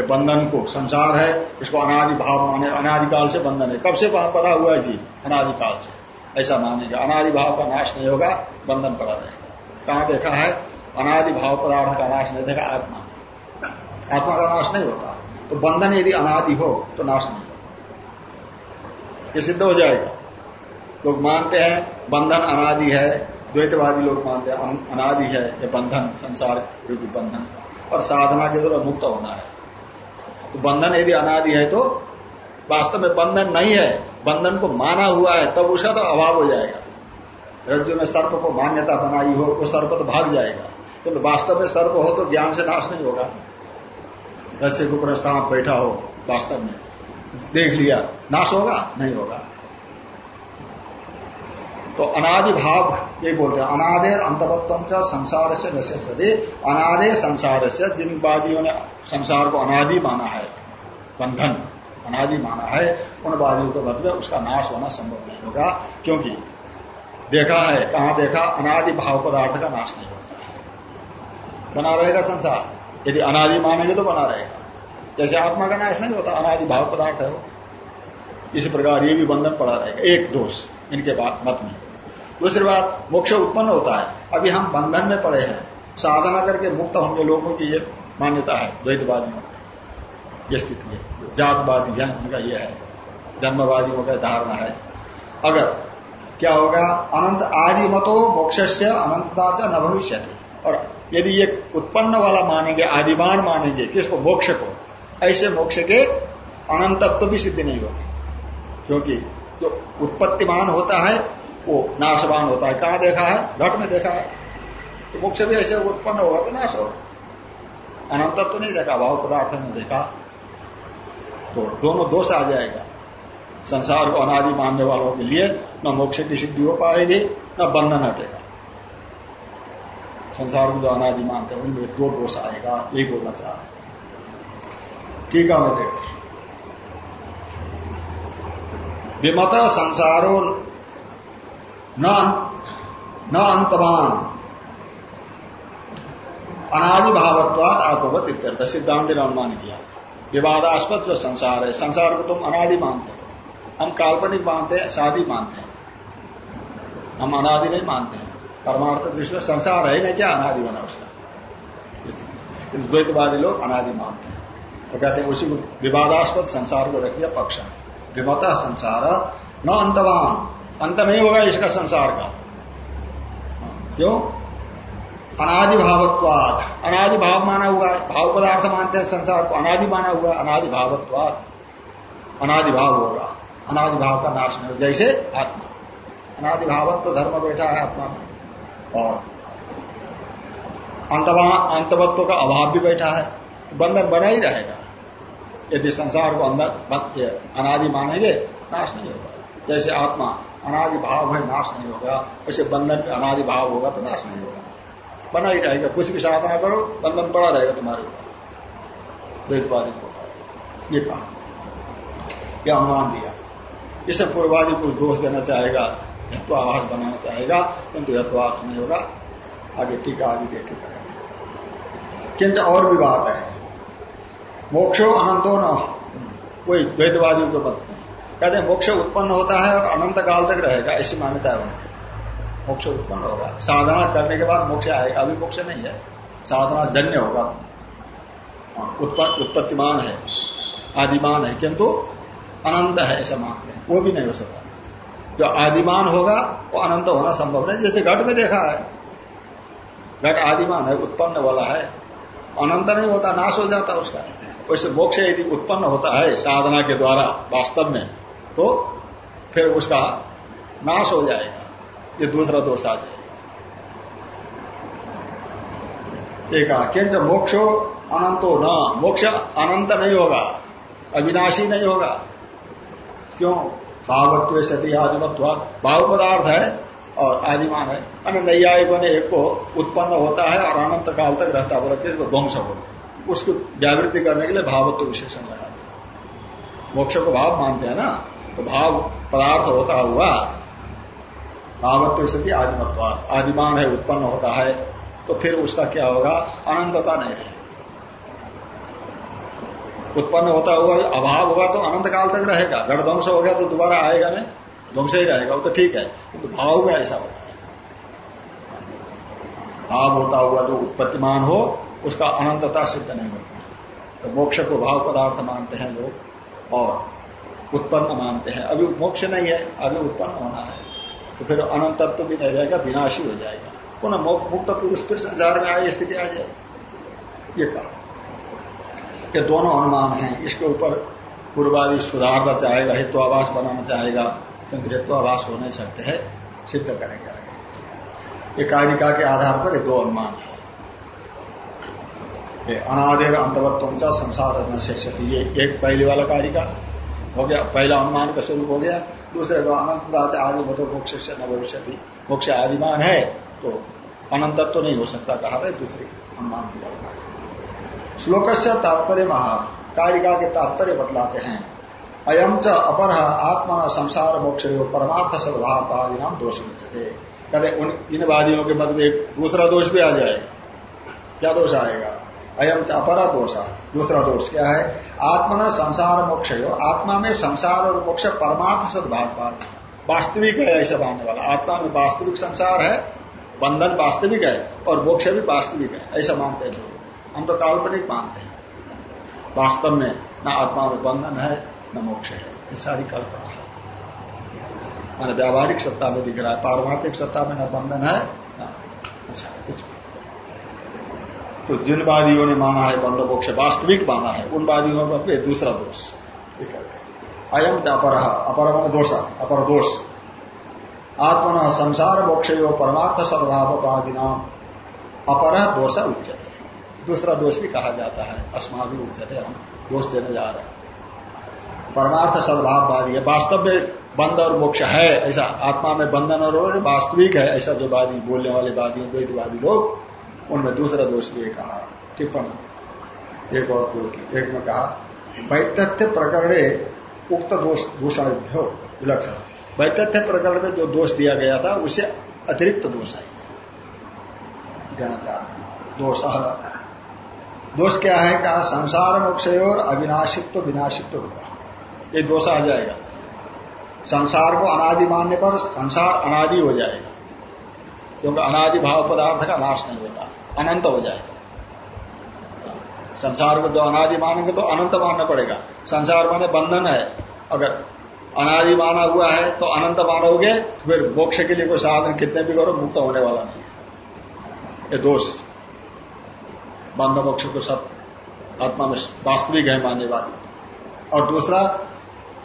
बंधन को, संसार है, इसको अनादि भाव माने, अनादिकाल से बंधन है। कब से पड़ा हुआ है जी अनादिकाल से। ऐसा मानेंगे। अनादि भाव का नाश नहीं होगा, बंधन पड़ा रहेगा। कहा देखा है? अनादि भाव पदार्थ का नाश नहीं देखा आत्मा आत्मा का नाश नहीं होता। तो बंधन यदि अनादि हो तो नाश नहीं होता। ये सिद्ध हो जाएगा। लोग मानते हैं, बंधन अनादि है, द्वैतवादी लोग मानते हैं अनादि है, ये बंधन, संसार रूपी बंधन। और साधना के द्वारा मुक्त होना है। तो बंधन यदि अनादि है तो वास्तव में बंधन नहीं है। बंधन को माना हुआ है, तब उसका तो अभाव हो जाएगा। रज्जु में सर्प को मान्यता बनाई हो, वो सर्प तो भाग जाएगा। किंतु तो वास्तव में सर्प हो तो ज्ञान से नाश नहीं होगा। रस्से के ऊपर सांप बैठा हो वास्तव में। देख लिया, नाश होगा? नहीं होगा। तो अनादि भाव ये बोलते हैं, अनादे अंतवत्व संसार से नशे सदी अनादे संसार से जिन वादियों ने संसार को अनादि माना है, बंधन अनादि माना है, उन वादियों के मतलब उसका नाश होना संभव नहीं होगा, क्योंकि देखा है, कहा देखा? अनादि भाव पदार्थ का नाश नहीं होता है। बना रहेगा संसार। यदि अनादि मानेंगे तो बना रहेगा जैसे आत्मा का नाश नहीं होता, अनादि भाव पदार्थ है वो। इसी प्रकार ये भी बंधन पड़ा रहेगा। एक दोष, इनके मत में। दूसरी बात, मोक्ष उत्पन्न होता है। अभी हम बंधन में पड़े हैं। साधना करके मुक्त होंगे लोगों की ये मान्यता है, द्वैतवादियों की। ये स्थिति है। जातवादी है उनका यह है। जन्मवादियों का धारणा है। अगर क्या होगा? अनंत आदि मतो मोक्ष से अनंतता न भविष्य और यदि ये उत्पन्न वाला मानेंगे आदिमान मानेंगे, किसको? मोक्ष को। ऐसे मोक्ष के अनंतत्व भी सिद्धि नहीं होगी क्योंकि जो उत्पत्तिमान होता है, वो नाशवान होता है। कहा देखा है? घट में देखा है। तो मोक्ष भी ऐसे उत्पन्न होगा तो नाश होगा। अनंतत्व नहीं देखा, भाव पदार्थ में देखा। तो दोनों दोष आ जाएगा। संसार को अनादि मानने वालों के लिए न मोक्ष की सिद्धि हो पाएगी, न बंधन हटेगा। संसार को जो अनादि मानते हैं, उनमें दो दोष आएगा यही बोलना चाह रहे ठीक है, मैं देखते विमत संसारो न अंतमान अनादि भावत्वाद आपवत इत्यर्थ सिद्धांत ने अनुमान किया। विवादास्पद जो संसार है, संसार को तुम अनादि मानते हो। हम काल्पनिक मानते हैं शादी मानते हैं। हम अनादि नहीं मानते हैं। परमार्थ दृष्टि में संसार है ना क्या? अनादि बना उसका। द्वैतवादी लोग अनादि मानते हैं। तो कहते हैं उसी को विवादास्पद संसार को रख दिया पक्ष विमता संसार, न अंतवान। अंत नहीं होगा इसका संसार का। क्यों? अनादि भावत्वाद। अनादि भाव माना हुआ है। भाव पदार्थ मानते हैं संसार को। अनादि माना हुआ अनादि भावत्वाद। अनादि भाव होगा। अनादि भाव का नाश नहीं जैसे आत्मा। अनादि भावत्व धर्म बैठा है आत्मा में। और अंतवत्व का अभाव भी बैठा है तो बंधन बना ही रहेगा। यदि संसार को अंदर अनादि मानेंगे, नाश नहीं होगा। जैसे आत्मा अनादि भाव है, नाश नहीं होगा। वैसे बंधन में अनादि भाव होगा तो नाश नहीं होगा। बना ही रहेगा। कुछ भी साधना करो, बंधन बड़ा रहेगा तुम्हारे ऊपर। द्वैतवादी को ये कहा। अनुमान दिया। इसे पूर्वादि कुछ दोष देना चाहेगा। आवास बनाना चाहेगा, किंतु आवास नहीं होगा, आगे टीका आदि देख के करेंगे। किंच और भी बात है। मोक्षो अनंतो न कोई द्वैतवादियों के मत नहीं कहते हैं, मोक्ष उत्पन्न होता है और अनंत काल तक रहेगा, ऐसी मान्यता है उनकी। मोक्ष उत्पन्न होगा। साधना करने के बाद मोक्ष आएगा, अभी मोक्ष नहीं है। साधना जन्य होगा। उत्पन्न, उत्पत्तिमान है, आदिमान है, किंतु अनंत है, ऐसा मानते हैं। वो भी नहीं हो सकता। जो आदिमान होगा वो अनंत होना संभव नहीं, जैसे घट में देखा है। घट आदिमान है, उत्पन्न वाला है। अनंत नहीं होता, नाश हो जाता उसका। वैसे मोक्ष यदि उत्पन्न होता है साधना के द्वारा, वास्तव में तो फिर उसका नाश हो जाएगा। ये दूसरा दोष आ जाएगा। एक किंच मोक्षो अनंतो न, मोक्ष अनंत नहीं होगा, अविनाशी नहीं होगा। क्यों? भावत्व सती आदिमत्व। भाव पदार्थ है और आदिमान है। अन्य नैयायिकों ने एक को उत्पन्न होता है और अनंत काल तक रहता बोलते इसको ध्वंस हो उसकी जागृति करने के लिए भावत्व विशेषण लगा दिया। मोक्ष को भाव मानते हैं ना? तो भाव पदार्थ होता हुआ भावत्व स्थिति आदिमत्व। आदिमान है, उत्पन्न होता है। तो फिर उसका क्या होगा? अनंतता नहीं रहेगी उत्पन्न होता हुआ अभाव होगा तो अनंत काल तक रहेगा। गढ़ ध्वंस हो गया तो दोबारा आएगा नहीं, ध्वंस ही रहेगा, वो तो ठीक है तो भाव में ऐसा होता है। भाव होता हुआ जो उत्पत्तिमान हो, उसका अनंतता सिद्ध नहीं होती है। तो मोक्ष को भाव पदार्थ मानते हैं लोग, और उत्पन्न मानते हैं। अभी मोक्ष नहीं है, अभी उत्पन्न होना है। तो फिर अनंतत्व भी नहीं रहेगा, विनाशी हो जाएगा। पुनः मुक्त पुरुष फिर संसार में आई स्थिति आ जाएगी। ये कहा। ये दोनों अनुमान हैं। इसके ऊपर पूर्वादि सुधारना चाहेगा हित्वाभास बनाना चाहेगा, क्योंकि हित्वाभास हो नहीं सकते है, सिद्ध करेंगे आगे। ये कारिका के आधार पर ये दो अनुमान है। ये अंतवत्व संसार न ये एक पहले वाला कारिका हो गया, पहला अनुमान का स्वरूप हो गया। दूसरे को अनंत आदि मतो मोक्ष से न भविष्य मोक्ष आदिमान है तो अनंतत्व तो नहीं हो सकता कहा दूसरे अनुमान दिया श्लोक से तात्पर्य महा कारिका के तात्पर्य बतलाते हैं। अयम च अपर आत्मा संसार मोक्ष परमार्थ सद्भाव आदि नाम दोष मिलते कहते इन वादियों के मत में दूसरा दोष भी आ जाएगा। क्या दोष आएगा? अयम च अपरा दोष दूसरा दोष क्या है? आत्मा संसार मोक्ष आत्मा में संसार और मोक्ष परमार्थ सद्भाव वास्तविक है ऐसा मानने वाला। आत्मा में वास्तविक संसार है, बंधन वास्तविक है और मोक्ष भी वास्तविक है, ऐसा मानते हैं हम तो काल्पनिक मानते हैं। वास्तव में न आत्मा में बंधन है, न मोक्ष है। ये सारी कल्पना है। मान व्यावहारिक सत्ता में दिख रहा है, पारमार्थिक सत्ता में न बंधन है अच्छा कुछ तो जिन वादियों ने माना है बंध मोक्ष वास्तविक माना है, उन वादियों में दूसरा दोष अयम अपर अपर मन दोष, अपर दोष। आत्मन संसार मोक्ष परमार्थ सर्वभाव नाम अपर दोष उच्चते दूसरा दोष भी कहा जाता है। अस्मा भी उच्चते हम दोष देने जा रहे हैं। परमार्थ सद्भाववादी है। वास्तव में बंद और मोक्ष है, ऐसा आत्मा में बंधन और वास्तविक है, ऐसा जो वादी, बोलने वाले वादी, द्वैतवादी लोग, उनमें दूसरा दोष भी कहा। टिप्पणी। एक और दो की, एक में कहा, वैतथ्य प्रकरण उक्त दोष दूषण विलक्षण। वैतथ्य प्रकरण में जो दोष दिया गया था, उसे अतिरिक्त दोष है। चाह दोष दोष क्या है? कहा संसार मोक्ष और अविनाशित्व विनाशित्व होगा। ये दोष आ जाएगा। संसार को अनादि मानने पर संसार अनादि हो जाएगा। क्योंकि अनादि भाव पदार्थ का नाश नहीं होता, अनंत हो जाएगा। संसार को जो अनादि मानेंगे तो अनंत मानना पड़ेगा। संसार माने बंधन है। अगर अनादि माना हुआ है तो अनंत मानोगे, फिर मोक्ष के लिए कोई साधन कितने भी करो, मुक्त होने वाला नहीं है। ये दोष। बंध मोक्ष को सब आत्मा में वास्तविक है मानने वाली। और दूसरा,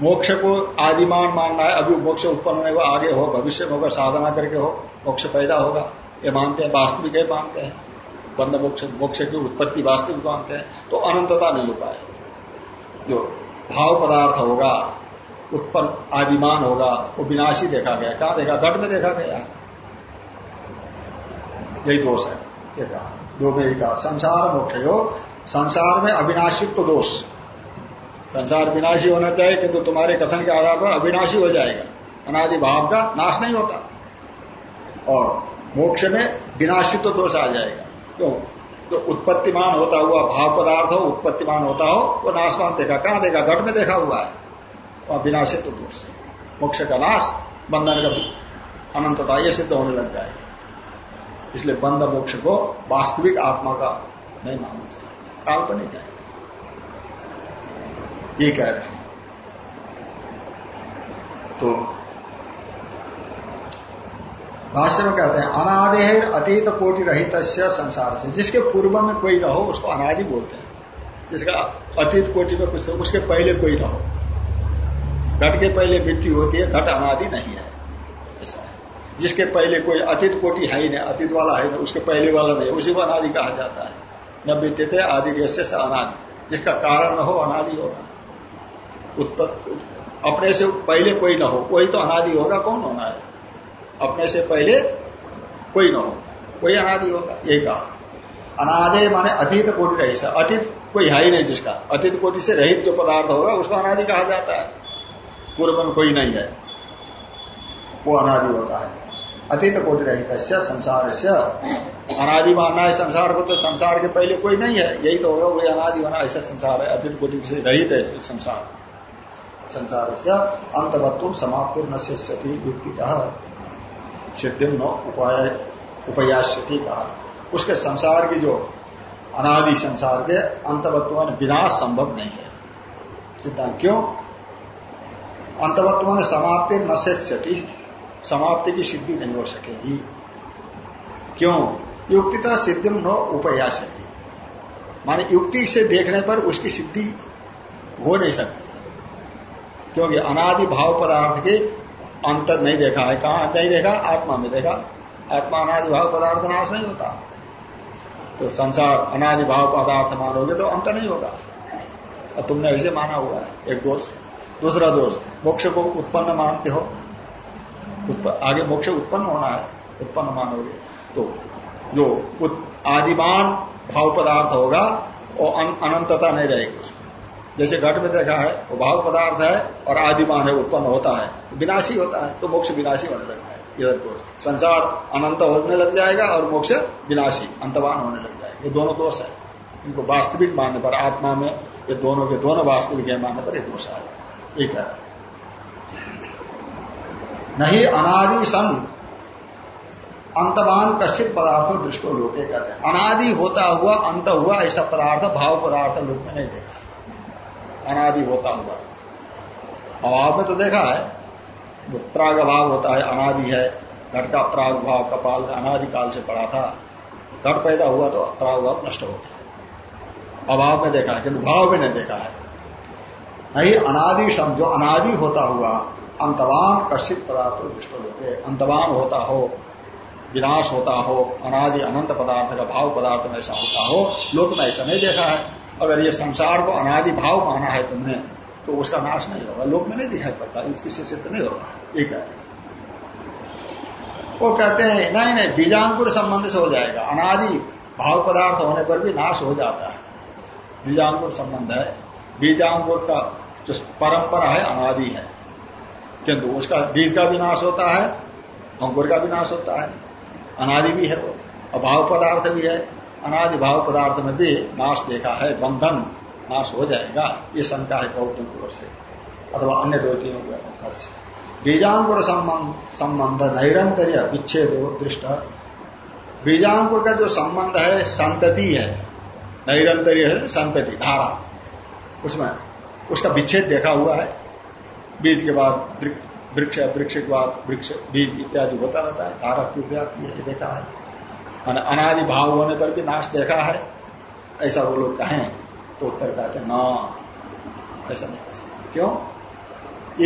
मोक्ष को आदिमान मानना है। अभी मोक्ष उत्पन्न होने को आगे हो, भविष्य में होगा, साधना करके हो, मोक्ष पैदा होगा। ये मानते हैं, वास्तविक है, मानते हैं। बंध मोक्ष मोक्ष की उत्पत्ति वास्तविक मानते हैं तो अनंतता नहीं हो पाए। जो भाव पदार्थ होगा, उत्पन्न आदिमान होगा, वो विनाशी देखा गया। कहा देखा? घट में देखा गया। यही दोष है, ये कहा। दो में ही कहा संसार मोक्ष हो। संसार में अविनाशित्व दोष। संसार विनाशी होना चाहिए, किंतु तो तुम्हारे कथन के आधार पर अविनाशी हो जाएगा। अनादि भाव का नाश नहीं होता। और मोक्ष में विनाशित्व दोष आ जाएगा। क्यों? तो उत्पत्तिमान होता हुआ भाव पदार्थ हो, उत्पत्तिमान होता हो, वो नाशमान देखा? कहाँ देखा? घट में देखा हुआ है। वहाँ विनाशित्व दोष। मोक्ष का नाश, बंधन का अनंतता, ये सिद्ध होने लग जाएगा। इसलिए बंद मोक्ष को वास्तविक आत्मा का नहीं मानना चाहिए काल्पनिक है। ये कह रहे हैं। तो भाष्य में कहते हैं अनादे अतीत कोटि रहित संसार से। जिसके पूर्व में कोई ना हो, उसको अनादि बोलते हैं। जिसका अतीत कोटि में कुछ उसके पहले कोई ना हो। घट के पहले मृत्यु होती है, घट अनादि नहीं है। जिसके पहले कोई अतीत कोटि है ही नहीं, अतीत वाला है उसके पहले वाला नहीं उसी को अनादि कहा जाता है। न बीतते आदि से अनादि, जिसका कारण न हो अनादि होगा। अपने से पहले कोई ना हो कोई तो अनादि होगा, कौन होना है? अपने से पहले कोई ना हो कोई अनादि होगा, यही कहा। अनादे माने अतीत कोटि रही अतीत कोई है ही नहीं जिसका। अतीत कोटि से रहित जो पदार्थ होगा, उसको अनादि कहा जाता है। पूर्व में कोई नहीं है, वो अनादि होता है। अतीत कोटि रहित संसार से अनादि मानना है संसार को तो संसार के पहले कोई नहीं है। यही तो होगा वही अनादि होना ऐसा संसार है। अतीत कोटि से रहित है संसार संसार। से अंतवत्व समाप्ति न सिद्धि युक्ति सिद्धि न उपाय उपयास्यति कहा उसके संसार की जो अनादि संसार के अंतवत्व विनाश संभव नहीं है। सिद्धांत क्यों? अंतवत्व समाप्ति न सिद्धि समाप्ति की सिद्धि नहीं हो सकेगी। क्यों? युक्तिता सिद्धि न उपयासती। माने युक्ति से देखने पर उसकी सिद्धि हो नहीं सकती। क्योंकि अनादि भाव पदार्थ के अंतर नहीं देखा है। कहा नहीं देखा? आत्मा में देखा। आत्मा अनादि भाव पदार्थ नाश नहीं होता। तो संसार अनादि भाव पदार्थ मानोगे तो अंत नहीं होगा। और तुमने ऐसे माना हुआ है। एक दोष। दूसरा दोष। मोक्ष को उत्पन्न मानते हो। आगे मोक्ष उत्पन्न होना है, उत्पन्न मानोगे। तो जो आदिमान भाव पदार्थ होगा, वो अनंतता नहीं रहेगी उसमें। जैसे घट में देखा है, वो भाव पदार्थ है और आदिमान है, उत्पन्न होता है, विनाशी होता है तो मोक्ष विनाशी होने लगता है। इधर दोष। संसार अनंत होने लग जाएगा और मोक्ष विनाशी, अंतवान होने लग जाएगा। ये दोनों दोष है। इनको वास्तविक मानने पर, आत्मा में ये दोनों के दोनों वास्तविक है मानने पर ये दोष आएगा एक है। नहीं, अनादि सन अंतवान कश्चित पदार्थ दृष्टो लोके कहते हैं। अनादि होता हुआ, अंत हुआ, ऐसा पदार्थ, भाव पदार्थ लोक में नहीं देखा। अनादि होता हुआ। अभाव में तो देखा है। प्राग अभाव होता है, अनादि है। घट का प्राग भाव, कपाल, अनादि काल से पड़ा था। घट पैदा हुआ तो प्राग भाव नष्ट हो गया। अभाव में देखा है, किंतु भाव में नहीं देखा है। नहीं, अनादि शब्द जो अनादि होता हुआ अंतवान कश्चित पदार्थ दृष्ट लोके। अंतवान होता हो, विनाश होता हो, अनादि अनंत पदार्थ का भाव पदार्थ में ऐसा होता हो, लोक में ऐसा नहीं देखा है। अगर ये संसार को अनादि भाव माना है तुमने तो उसका नाश नहीं होगा, लोक में नहीं दिखाई पड़ता, युक्ति से सिद्ध नहीं होगा। ठीक है। वो कहते हैं, नहीं नहीं, बीजांकुर संबंध से हो जाएगा। अनादि भाव पदार्थ होने पर भी नाश हो जाता है। बीजांकुर संबंध है। बीजांकुर का जो परंपरा है, अनादि है। किंतु उसका बीज का भी नाश होता है, अंकुर का भी नाश होता है, अनादि भी है वो अभाव पदार्थ भी है, अनादि भाव पदार्थ में भी नाश देखा है, बंधन नाश हो जाएगा, ये शंका है बौद्ध की ओर से, अथवा अन्य द्वितीयों के मत से। बीजांकुर संबंध, नैरंतर्य विच्छेद दृष्ट। बीजांकुर का जो संबंध है, संतति है, नैरंतर्य है, संतति, धारा। उसमें उसका विच्छेद देखा हुआ है बीज के बाद वृक्ष वृक्ष के बाद वृक्ष, बीज इत्यादि होता रहता है धारा टूट जाती है, देखा है। मान अनादि भाव होने पर भी नाश देखा है, ऐसा वो लोग कहें तो उत्तर कहते न, ऐसा नहीं कर सकते। क्यों?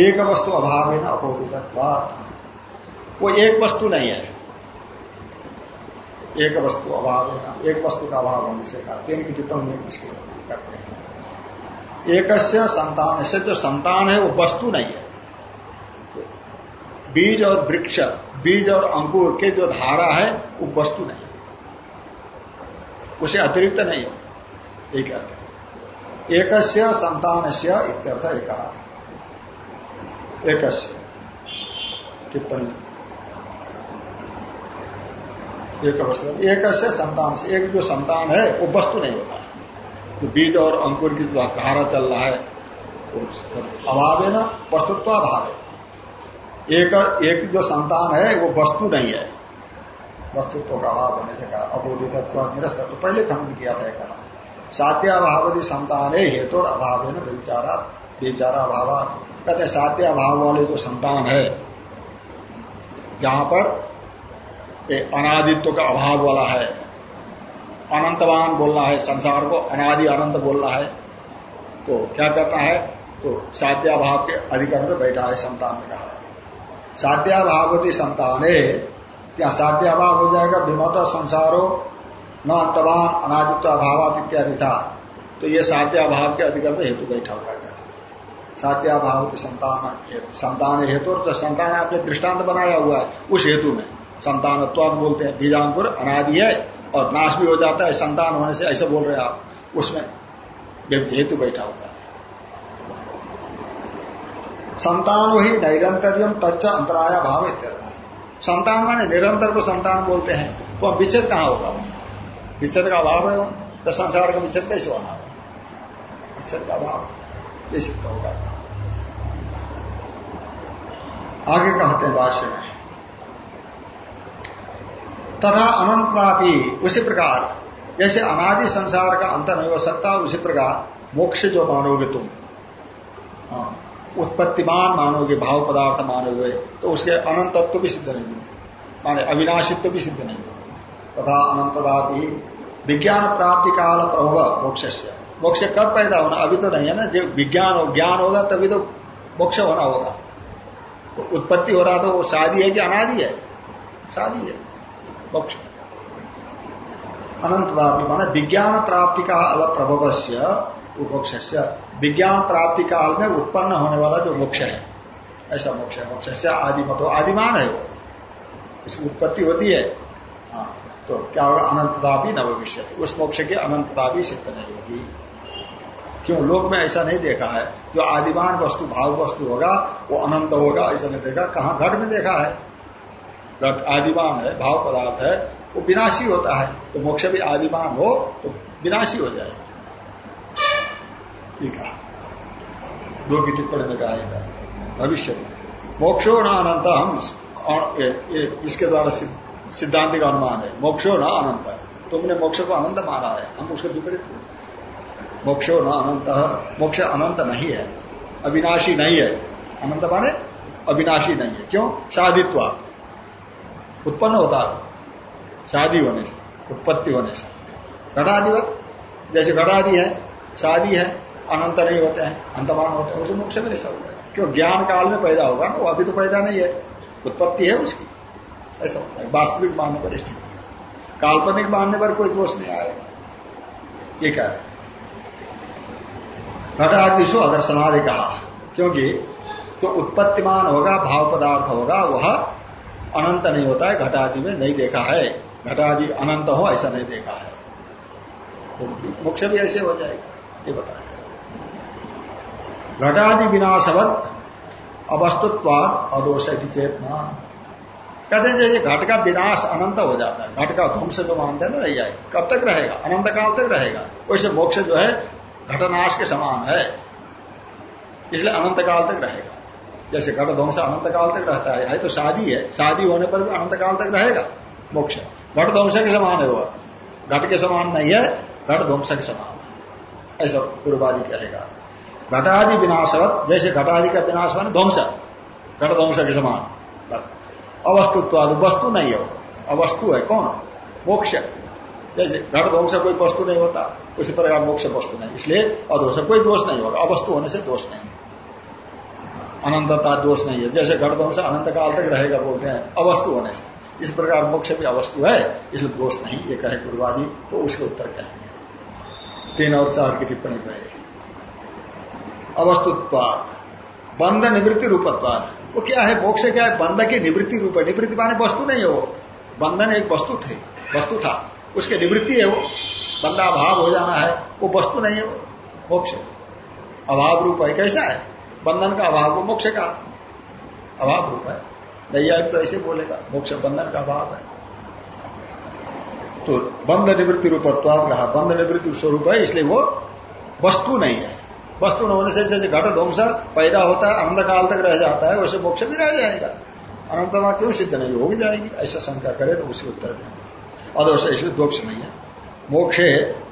एक वस्तु अभाव है ना अपोदित बात वो एक वस्तु नहीं है। एक वस्तु अभाव है ना, एक वस्तु का अभाव होने से कहा तीन की टिप्पणी में इसके करते हैं एक संतान से जो संतान है वो वस्तु नहीं है। बीज और वृक्ष, बीज और अंकुर के जो धारा है, वो वस्तु नहीं है। उसे अतिरिक्त नहीं है। कहते हैं? एक संतान से इत्यर्थ एक। एक टिप्पणी। एक वस्तु एक संतान से एक जो संतान है, वो वस्तु नहीं होता। जो बीज और अंकुर की जो धारा चल रहा है अभाव है ना, वस्तुत्व अभाव है। एक एक जो संतान है, वो वस्तु नहीं है। वस्तुत्व का अभाव होने से कहा, अबोधित निरस्त तो पहले खंड किया था, कहा। साध्याभावधि संतान है, हेतु और अभाव है ना विचारा विचारा अभाव। कहते साध्य अभाव वाले जो संतान है, जहाँ पर अनादित्व का अभाव वाला है अनंतवान बोलना है, संसार को अनादि अनंत बोलना है। तो क्या करना है? तो साध्याभाव के अधिकार में बैठा है, संतान में कहा। साध्याभावती संतान यहाँ साध्याभाव हो जाएगा, विमत संसारो, न अंतवान अनादित्व अभाव इत्यादि था। तो ये साध्याभाव के अधिकार में हेतु बैठा हुआ है। साध्याभाव संतान संतान हेतु और संतान आपने दृष्टांत बनाया हुआ है, उस हेतु में। संतान बोलते हैं, बीजांकुर अनादि है और नाश भी हो जाता है संतान होने से ऐसे बोल रहे हैं आप उसमें हेतु बैठा होता है। संतान वही नैरंतर्यम तच्च अंतराया भाव इत्यर्थ संतान माने निरंतर को संतान बोलते हैं। तो विच्छेद कहाँ होगा? विच्छेद का अभाव है तो संसार का विच्छेद कैसे होना विच्छेद का अभाव। ये सिद्ध होगा। आगे कहते हैं भाष्य में। तथा अनंतनापी उसी प्रकार जैसे अनादि संसार का अंत नहीं हो सकता उसी प्रकार मोक्ष जो मानोगे तुम। हाँ, उत्पत्तिमान मानोगे भाव पदार्थ मानोगे तो उसके अनंत तत्व भी सिद्ध नहीं होगी। माने अविनाशित्व भी सिद्ध नहीं होगी। तथा अनंतदापी विज्ञान प्राप्ति काल प्रभव मोक्ष से मोक्ष कब पैदा होना अभी तो नहीं है ना जब विज्ञान हो ज्ञान होगा तभी तो मोक्ष होना होगा। तो उत्पत्ति हो रहा तो वो शादी है कि अनादि है? शादी है। मोक्ष अनंतदापि माना विज्ञान प्राप्ति का अलग प्रभव से विज्ञान प्राप्ति काल में उत्पन्न होने वाला जो मोक्ष है। ऐसा मोक्ष है। मोक्ष से आदि मतो आदिमान है वो। इसकी उत्पत्ति होती है। हाँ तो क्या होगा? अनंतता भी न भविष्य उस मोक्ष की अनंतता भी सिद्ध नहीं होगी। क्यों? लोक में ऐसा नहीं देखा है। जो आदिमान वस्तु, भाव वस्तु होगा, वो अनंत होगा, ऐसा नहीं देखा। कहा? घट में देखा है। घट आदिमान है, भाव पदार्थ है, वो विनाशी होता है। तो मोक्ष भी आदिमान हो तो विनाशी हो जाएगा दो की टिप्पणी में कहा भविष्य में। मोक्षो न अनंत हम इसके द्वारा सिद्धांत का अनुमान है। मोक्षो न अनंत। तुमने मोक्ष को अनंत माना है। हम उसके विपरीत मोक्षो न अनंत मोक्ष अनंत नहीं है। अविनाशी नहीं है। अनंत माने अविनाशी नहीं है। क्यों? साधित्वा। उत्पन्न होता है। शादी होने से, उत्पत्ति होने से। घटाधिवत जैसे घटादि है, शादी है, अनंत नहीं होते हैं, अंतमान होते हैं, उसे मोक्ष में ऐसा होता है। क्यों? ज्ञान काल में पैदा होगा ना, वो अभी तो पैदा नहीं है। उत्पत्ति है उसकी। ऐसा होता है। वास्तविक मानने पर स्थिति काल्पनिक मानने पर कोई दोष नहीं आएगा ये कह घटादिशु अगर समाधि कहा, क्योंकि तो उत्पत्तिमान होगा, भाव पदार्थ होगा, वह अनंत नहीं होता है, घटादि में नहीं देखा है। घटादि अनंत हो, ऐसा नहीं देखा है। तो मोक्ष भी ऐसे हो जाएगा, ये बताया। घटादि विनाशवत अवस्तुत्वाद अदोष चेतना। कहते हैं जैसे घट का विनाश अनंत हो जाता है। घट का ध्वंस जो मानते हैं ना रह जाए कब तक रहेगा? अनंत काल तक रहेगा। वैसे मोक्ष जो है, घटनाश के समान है। इसलिए अनंत काल तक रहेगा। जैसे घट ध्वंस अनंत काल तक रहता है। तो शादी है। शादी होने पर भी अनंत काल तक रहेगा मोक्ष। घट ध्वंस के समान है वह घट के समान नहीं है, घट ध्वंस के समान है। ऐसा पूर्वादि कहेगा। घटादि विनाशवत, जैसे घटादि का विनाश मान ध्वंस घट ध्वंस के समान। अवस्तुत्व वस्तु नहीं है अवस्तु है कौन? मोक्ष। जैसे घट ध्वंस कोई वस्तु नहीं होता, उसी प्रकार मोक्ष वस्तु नहीं। इसलिए अदोष कोई दोष नहीं होगा। अवस्तु होने से दोष नहीं। अनंतता दोष नहीं है। जैसे घट ध्वंस अनंत काल तक रहेगा बोलते हैं, अवस्तु होने से। इस प्रकार मोक्ष भी अवस्तु है, इसलिए दोष नहीं, ये कहे गुरुवादी तो उसके उत्तर कहेंगे। तीन और चार की टिप्पणी पे अवस्तुत्वाद बंध निवृत्ति रूपत्वाद वो क्या है, मोक्ष क्या है? बंध की निवृत्ति रूप है। निवृत्ति माने वस्तु नहीं है वो। बंधन एक वस्तु थे, वस्तु था। उसके निवृत्ति है वो। बंदा अभाव हो जाना है, वो वस्तु नहीं है वो। मोक्ष। अभाव रूप है, कैसा है? बंधन का अभाव वो मोक्ष का अभाव रूप है। नैया तो ऐसे बोलेगा, मोक्ष बंधन का अभाव है। तो बंध निवृत्ति रूपत्वाद कहा, बंध निवृत्ति स्वरूप है, इसलिए वो वस्तु नहीं है। वस्तु न होने से जैसे घट ध्वंस पैदा होता है अनंत काल तक रह जाता है, वैसे मोक्ष भी रह जाएगा। अनंतता क्यों सिद्ध नहीं होगी जाएगी? ऐसा शंका करे तो उसे उत्तर देंगे। अदोष इसलिए दोष नहीं है। मोक्ष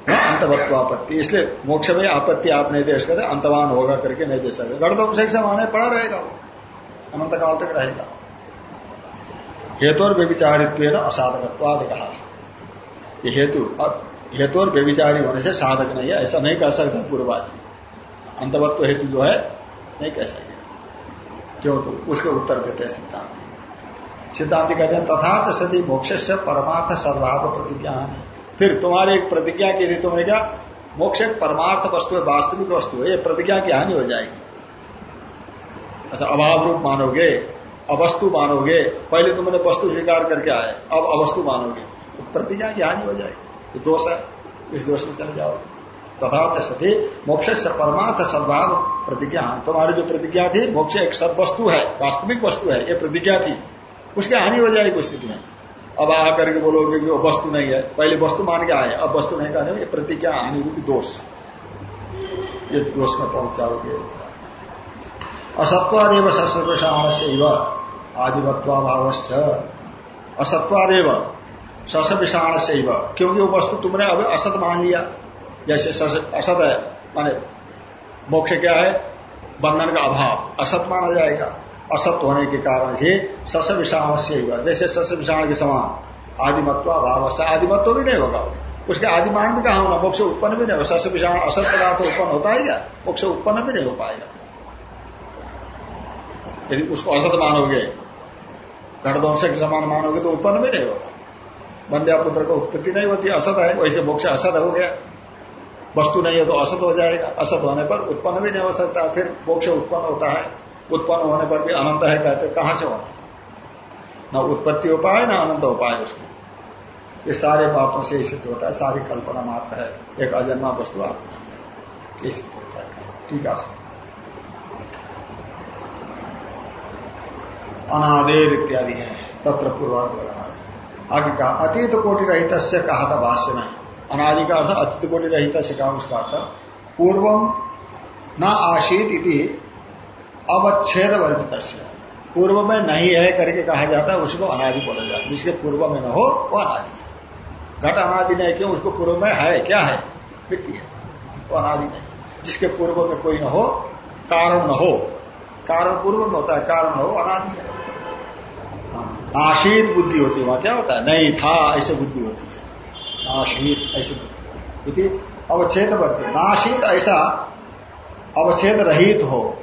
अंतवत्वापत्ति। इसलिए मोक्ष में आपत्ति आप नहीं दे सकते अंतवान होगा करके नहीं दे सकते ध्वंस से माने पड़ा रहेगा वो। अनंत काल तक रहेगा। हेतु और व्यविचारित्व असाधकत्वाद कहा। हेतु हेतु, और व्यविचारी होने से साधक नहीं है, ऐसा नहीं कह सकता पूर्वाजी अंतवत्व हेतु जो है, नहीं कह सकते। क्यों? तो उसके उत्तर देते हैं सिद्धांत। सिद्धांत कहते हैं, तथा सदी मोक्ष से परमार्थ सर्वाभ प्रतिज्ञा फिर तुम्हारे एक प्रतिज्ञा के लिए तुमने क्या मोक्ष एक परमार्थ वस्तु है, वास्तविक वस्तु है, ये प्रतिज्ञा की हानि हो जाएगी। अच्छा अभाव रूप मानोगे, अवस्तु मानोगे, पहले तुमने वस्तु स्वीकार करके आए, अब अवस्तु मानोगे तो प्रतिज्ञा की हानि हो जाएगी। तो दोष है, इस दोष में चले जाओगे। तथा सती मोक्ष परमार्थ सद्भाव प्रतिज्ञा। हानि तुम्हारी जो प्रतिज्ञा थी, मोक्ष एक सद वस्तु है, वास्तविक वस्तु है, ये प्रतिज्ञा थी, उसकी हानि हो जाएगी स्थिति में। अब आकर के बोलोगे कि वो वस्तु नहीं है। पहले वस्तु मान के आए। अब वस्तु नहीं कहने ये प्रतिज्ञा हानि रूपी दोष। ये दोष में पहुंचाओगे। असत्वादेव ससर्वशाण से आदिवत्वाभाव असत्वादेव सस विषाण से क्योंकि वो वस्तु तुमने अब असत मान लिया। जैसे असत है, माने मोक्ष क्या है? बंधन का अभाव। असत माना जाएगा। असत होने के कारण से सस विषाण से हुआ। जैसे सस विषाण के समान आदिमत्व अभाव से आदिमत्व भी नहीं होगा। उसके आदिमान भी कहा होना? मोक्ष उत्पन्न भी नहीं होगा। सस विषाण असत पदार्थ उत्पन्न होता है क्या? मोक्ष उत्पन्न भी नहीं हो पाएगा। यदि उसको असत मानोगे घटध्वंस के समान मानोगे तो उत्पन्न भी नहीं होगा। बंध्या पुत्र को उत्पत्ति नहीं होती, असत है, वैसे मोक्ष असत हो गया। वस्तु नहीं है तो असत हो जाएगा। असत होने पर उत्पन्न भी नहीं हो सकता, फिर मोक्ष उत्पन्न होता है। उत्पन्न होने पर भी अनंत है, कहते कहाँ से होना? न उत्पत्ति उपाय, न अनंत उपाय उसको। ये सारे बातों से सिद्ध होता है, सारी कल्पना मात्र है। एक अजन्मा वस्तु आप सिद्ध होता है। ठीक है अनादेर इत्यादि है, तत्र पूर्वाग आगे कहा, अतीत कोटि रहित कहा था भाष्य में। अनादि का अर्थ अतिथि कोटि रहित से कहा, उसका अर्थ पूर्वम न आशीत अवच्छेद वर्जित पूर्व में नहीं है करके कहा जाता है, उसको अनादि बोला जाता है। जिसके पूर्व में न हो, वो अनादि है। घट अनादि नहीं, क्यों? उसको पूर्व में है, क्या है? मिट्टी है। वो अनादि नहीं। जिसके पूर्व में कोई न हो, कारण न हो। कारण पूर्व में होता है, कारण न हो, अनादि है। नाशीत बुद्धि होती है, वहाँ क्या होता है? नहीं था, ऐसे बुद्धि होती है। नाशीत ऐसे अवच्छेद बढ़ती नाशीत ऐसा अवच्छेद रहित हो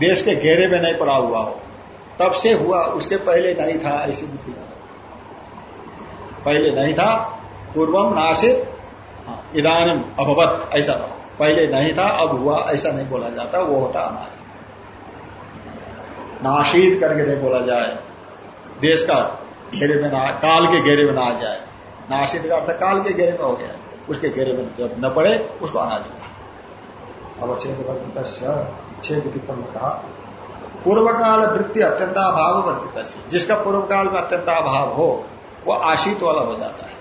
देश के घेरे में नहीं पड़ा हुआ हो। तब से हुआ उसके पहले नहीं था ऐसी बुद्धि पहले नहीं था पूर्वम नाशित हाँ, अभवत ऐसा ना पहले नहीं था अब हुआ ऐसा नहीं बोला जाता वो होता अनादि। नाशीत करके नहीं बोला जाए। देश का घेरे में ना काल के घेरे में ना आ जाए। नाशित का अर्थ काल के घेरे में हो गया। उसके घेरे में जब न पड़े उसको अनादि कहा। अवच्छेद वर्तित टिप्पणी कहा पूर्व काल वृत्ति अत्यंताभाव वर्तित जिसका पूर्व काल में अत्यंताभाव हो वो आशित वाला हो जाता है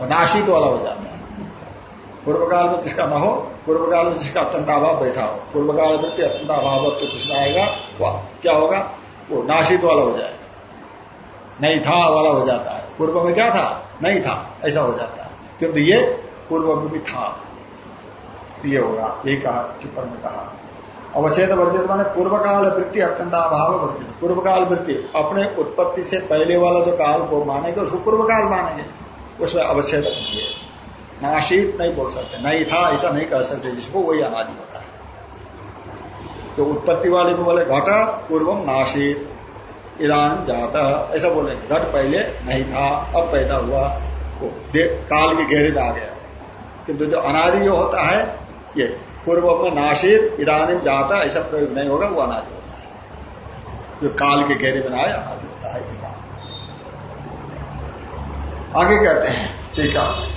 वो नाशित वाला हो जाता है पूर्व काल में जिसका न हो पूर्व काल में जिसका अत्यंताभाव बैठा हो पूर्व काल वृत्ति अत्यंताभाव तो जिसका आएगा वो क्या होगा वो नाशित वाला हो जाएगा नहीं था वाला हो जाता है पूर्व में क्या था नहीं था ऐसा हो जाता है किंतु ये पूर्व में भी था ये होगा ये कहा टिप्पण में कहा। अवच्छेद वर्जित माने पूर्व काल वृत्ति, अत्यंत अभाव वर्जित। पूर्व काल वृत्ति, अपने उत्पत्ति से पहले वाला जो काल को मानेंगे, उसको पूर्व काल मानेंगे। उसमें अवच्छेद वृत्ति है। नाशीत नहीं बोल सकते, नहीं था, ऐसा नहीं कह सकते, जिसको वही अनादि होता है। तो उत्पत्ति वाले को बोले, घट, पूर्वम नाशीत ईरान जाता, ऐसा बोलेंगे घट पहले नहीं था, अब पैदा हुआ काल के घेरे में आ गया। किंतु जो अनादि होता है ये पूर्व में नाशित ईरानी जाता, ऐसा प्रयोग नहीं होगा, वो अनादि होता है। जो काल के घेरे में आए अनादि होता है आगे कहते हैं, ठीक है।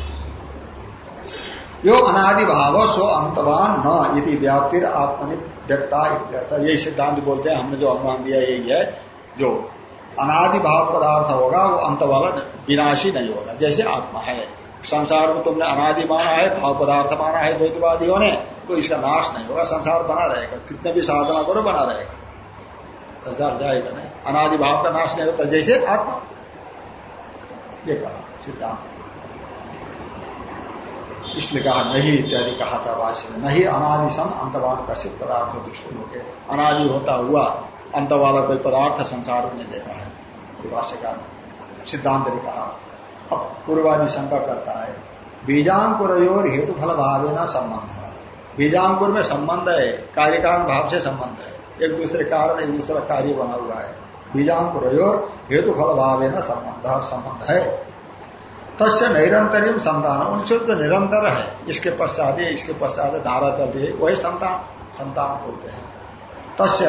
यो अनादि भाव सो अंतवान न यदि व्याप्तिर आत्मनि व्यक्ता यही सिद्धांत बोलते हैं, हमने जो अनुमान दिया, यही है। जो अनादि भाव पदार्थ होगा, वो अंत वाला विनाशी नहीं होगा, जैसे आत्मा है। संसार को तुमने अनादि माना है भाव पदार्थ माना है, द्वैतवादियों ने तो इसका नाश नहीं होगा, संसार बना रहेगा। कितने भी साधना करो, बना रहेगा। संसार जाएगा नहीं। अनादि भाव का नाश नहीं होता, जैसे आत्मा। ये कहा, सिद्धांत। इसलिए कहा, नहीं इत्यादि कहा था वाष्य में। नहीं, अनादि सन अंतवान कश्चित पदार्थ दृष्टि हो अनादि होता हुआ अंत वाला कोई पदार्थ संसार में देखा है। सिद्धांत ने कहा। पूर्वादि शंका करता है। बीजांकुर और हेतु फल भाव न संबंध। है बीजांकुर में संबंध है, कार्यकारण भाव से संबंध है। एक दूसरे कारण, एक दूसरा कार्य बना हुआ है। बीजांकुर और हेतु फल भाव न संबंध संबंध है। तस्य निरंतरिम संतान उनसे तो निरंतर है। इसके पश्चात इसके पश्चात धारा चल रही है। वही संतान संतान बोलते हैं। तस्य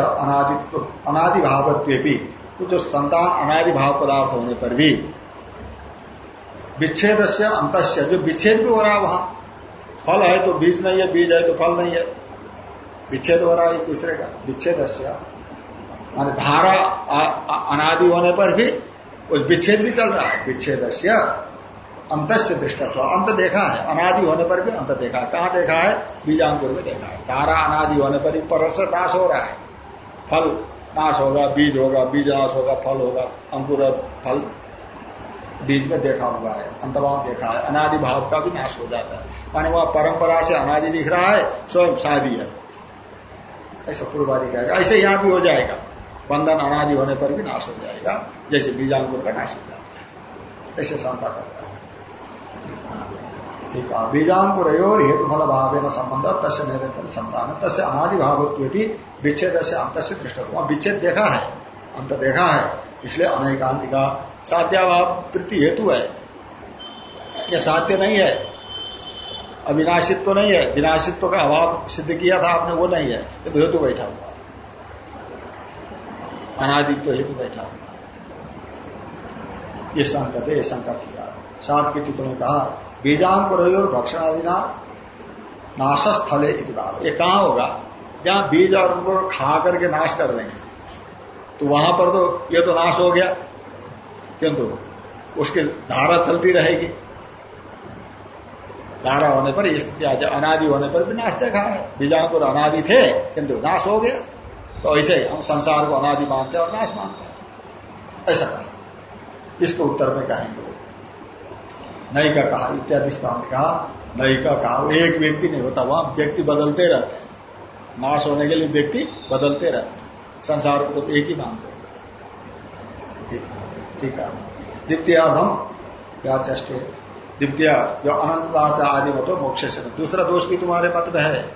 अनादि भावत्व भी तो जो संतान अनादि भाव पदार्थ होने पर भी विच्छेद से अंत जो विच्छेद भी हो रहा है वहाँ, फल है तो बीज नहीं है, बीज है तो फल नहीं है। विच्छेद हो रहा है एक दूसरे का विच्छेद माने धारा अनादि होने पर भी उस विच्छेद भी चल रहा है। विच्छेद अंत से दृष्टत्व। अंत देखा है, अनादि होने पर भी अंत देखा है। कहाँ देखा है? बीजांकुर में देखा है। धारा अनादि होने पर भी परस नाश हो रहा है। फल नाश होगा, बीज होगा, बीज नाश होगा, फल होगा, अंकुर, फल बीज में देखा हुआ है अंतवाद देखा है, अनादि भाव का भी नाश हो जाता है। माने वह परंपरा से अनादि दिख रहा है स्वयं शादी है। ऐसा पूर्वादि कहेगा, ऐसे यहाँ भी हो जाएगा। बंधन अनादि होने पर भी नाश हो जाएगा, जैसे बीजांकुर का नाश हो जाता है। ऐसे शंका करता है। ठीक है बीजांकुर हेतु फल भाव संबंध, तस्य निरंतर संतान, तस्य अनादि भावत्व भी विच्छेद से अंत से दृष्ट विच्छेद देखा है, अंत देखा है। इसलिए अनेकांतिका साध्याभाव वृत्ति हेतु है। यह साध्य नहीं है। अविनाशित्व तो नहीं है। विनाशित्व का अभाव सिद्ध किया था आपने, वो नहीं है। ये तो हेतु बैठा हुआ। अनादित्व हेतु बैठा हुआ। ये संकट है, ये शंका किया। सात की टिप्पणी कहा बीजांकुर भक्षण आदि ना नाशस्थले ये कहा होगा? जहाँ बीज और उनको खा करके नाश कर देंगे। तो वहाँ पर तो ये तो नाश हो गया। किंतु उसकी धारा चलती रहेगी। धारा होने पर स्थिति अनादि होने पर भी नाश देखा है। बीजांकुर अनादि थे, किंतु नाश हो गया। तो ऐसे हम संसार को अनादि मानते हैं और नाश मानते हैं। ऐसा कहा इसको उत्तर में कहेंगे। नई का कहा, इत्यादि स्थान कहा नई का कहा एक व्यक्ति नहीं होता, वहाँ व्यक्ति बदलते रहते हैं। नाश होने के लिए व्यक्ति बदलते रहते हैं। संसार को तो एक ही मानते हैं। ठीक है द्वितीयाधम क्या चष्टे। द्वितीय, जो अनंतदाचा आदि मत मोक्ष से। दूसरा दोष भी तुम्हारे मत में है।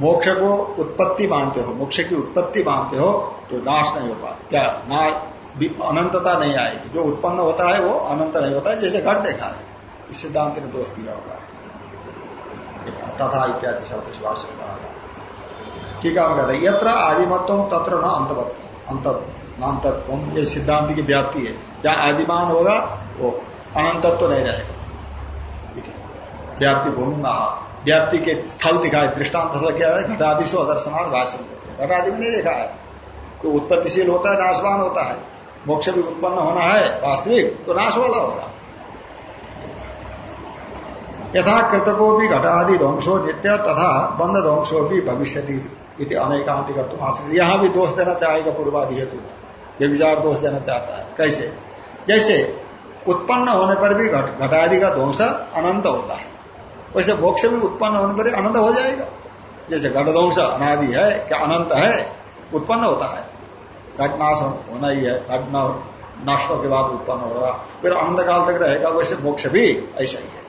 मोक्ष को उत्पत्ति मानते हो, मोक्ष की उत्पत्ति मानते हो तो नाश नहीं हो पाता। क्या? ना अनंतता नहीं आएगी। जो उत्पन्न होता है, वो अनंत नहीं होता है, जैसे घट देखा है। इस सिद्धांत ने दोष दिया होगा। तथा इत्यादि शब्द विश्वास ठीक है कहते यत्र आदिमत्व तत्र न अंत अंत ये सिद्धांत की व्याप्ति है। जहाँ आदिमान होगा, वो अनंतत्व तो नहीं रहेगा। व्याप्ति भूमि महा व्याप्ति के स्थल दिखाए, दृष्टांत क्या है घटादि से अदर्शनाथ भाषण करते हैं। घटादि में नहीं देखा है। तो उत्पत्तिशील होता है, नाशवान होता है। मोक्ष भी उत्पन्न होना है, वास्तविक तो नाश वाला होगा। यथा कृतको भी घटादि ध्वंसो नित्य, तथा बंद ध्वंसो भी भविष्य अनेकांतिक तुम यहाँ भी दोष देना चाहेगा पूर्वादि हेतु। ये विचार दोष देना चाहता है। कैसे? जैसे उत्पन्न होने पर भी घटादि का ध्वंस अनंत होता है। वैसे मोक्ष भी उत्पन्न होने पर अनंत हो जाएगा। जैसे घटध्वंस अनादि है, क्या अनंत है? उत्पन्न होता है। घटनाश होना ही है। घटना नष्टों के बाद उत्पन्न होगा। फिर अनंत काल तक रहेगा। वैसे मोक्ष भी ऐसा ही है।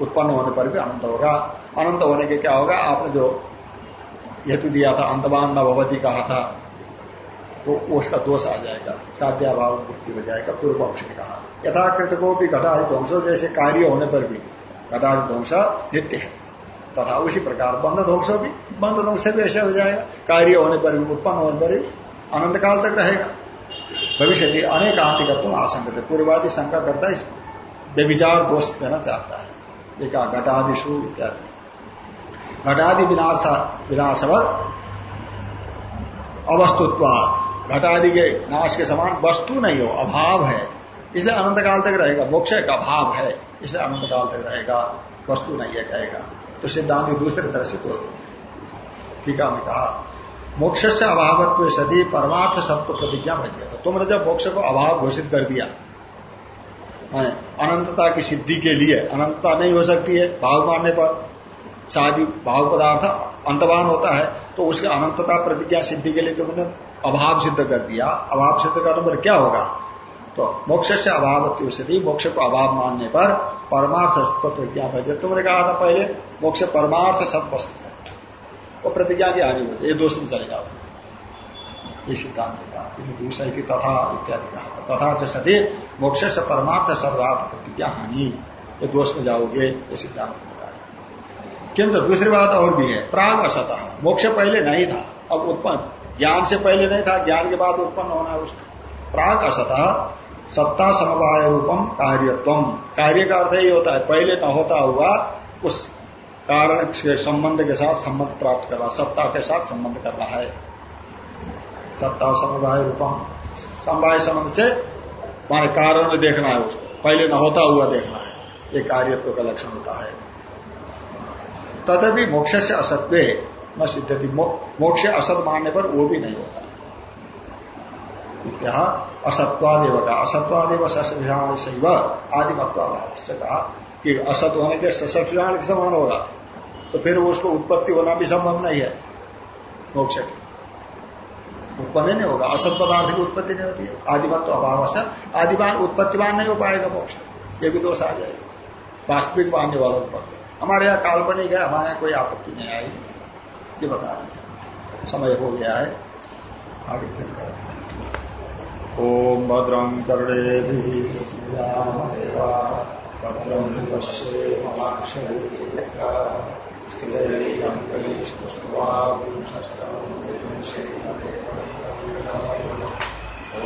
उत्पन्न होने पर भी अनंत होगा। अनंत होने के क्या होगा? आपने जो हेतु दिया था अंतमान न भवती कहा था, वो, उसका दोष आ जाएगा, साध्याभाव वृत्ति हो जाएगा पूर्व पक्ष ने कहा। यथाकृत को भी घटाधि ध्वंस जैसे कार्य होने पर भी घटाधि ध्वंस नित्य है। तथा उसी प्रकार बंध ध्वंस भी बंध ध्वंस भी ऐसा हो जाएगा। कार्य होने पर भी, उत्पन्न होने पर भी अनंत काल तक रहेगा। भविष्य अनेक आंतिकत्व आशंक पूर्वादि शंका करता है व्यभिचार दोष देना चाहता है। एक घटादिशु इत्यादि। घटादि विनाश विनाशवत अवस्तुत्वाद घटादि के नाश के समान वस्तु नहीं हो, अभाव है। इसलिए अनंत काल तक रहेगा। मोक्ष का अभाव है। इसलिए अनंत काल तक रहेगा। वस्तु नहीं है कहेगा। तो सिद्धांत दूसरे तरह से देंगे टीका में कहा मोक्ष से अभावत्व सदी परमार्थ सत्व प्रतिज्ञा बन गया था तुमने जब मोक्ष को अभाव घोषित कर दिया अनंतता की सिद्धि के लिए, अनंतता नहीं हो सकती है, भाव मानने पर। शादी भाव पदार्थ अंतवान होता है तो उसके अनंतता प्रतिज्ञा सिद्धि के लिए तो मैंने अभाव सिद्ध कर दिया। अभाव सिद्ध करने पर क्या होगा? तो मोक्ष से अभाव मोक्ष को अभाव मानने पर परमार्थ प्रतिज्ञा तुमने कहा था पहले, मोक्ष परमार्थ सब वस्तु है। वो प्रतिज्ञा की हानि होती ये दोष में चलेगा ये सिद्धांत का दूसरे की तथा इत्यादि कहा तथा से सदी मोक्ष से परमार्थ सर्वार्थ प्रतिज्ञा हानि। ये दोष में जाओगे, ये सिद्धांत। किंतु दूसरी बात और भी है प्राग असत मोक्ष पहले नहीं था, अब उत्पन्न। ज्ञान से पहले नहीं था, ज्ञान के बाद उत्पन्न होना है उसका। प्राग असत सत्ता समवाय रूपम कार्यत्व कार्य का अर्थ यही होता है, पहले न होता हुआ उस कारण के संबंध के साथ संबंध प्राप्त करना, सत्ता के साथ संबंध करना है। सत्ता समवाय रूपम। समवाय संबंध से माने कारण देखना है उसको। पहले न होता हुआ देखना है। ये कार्यत्व का लक्षण होता है। तदपि मोक्ष से असत्व न सिद्धति मोक्ष असत मानने पर वो भी नहीं होता। असत्वादेव का असत्वादेव सस्याण से आदिमत्वाभाव से कहा कि असत होने के सस्याण के समान होगा। तो फिर उसको उत्पत्ति होना भी संभव नहीं है मोक्ष की। उत्पन्न नहीं होगा। असत पदार्थ की उत्पत्ति नहीं होती आदिमत तो अभाव असत आदिमान उत्पत्तिवान नहीं हो पाएगा मोक्ष। ये भी दोष आ जाएगा। वास्तविक मानने वालों पर। हमारे यहाँ काल्पनिक है, हमारे यहाँ कोई आपत्ति नहीं आई। ये बता रहे समय हो गया है। आगे फिर करें ओम भद्रं कर्णे भद्रम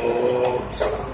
ॐ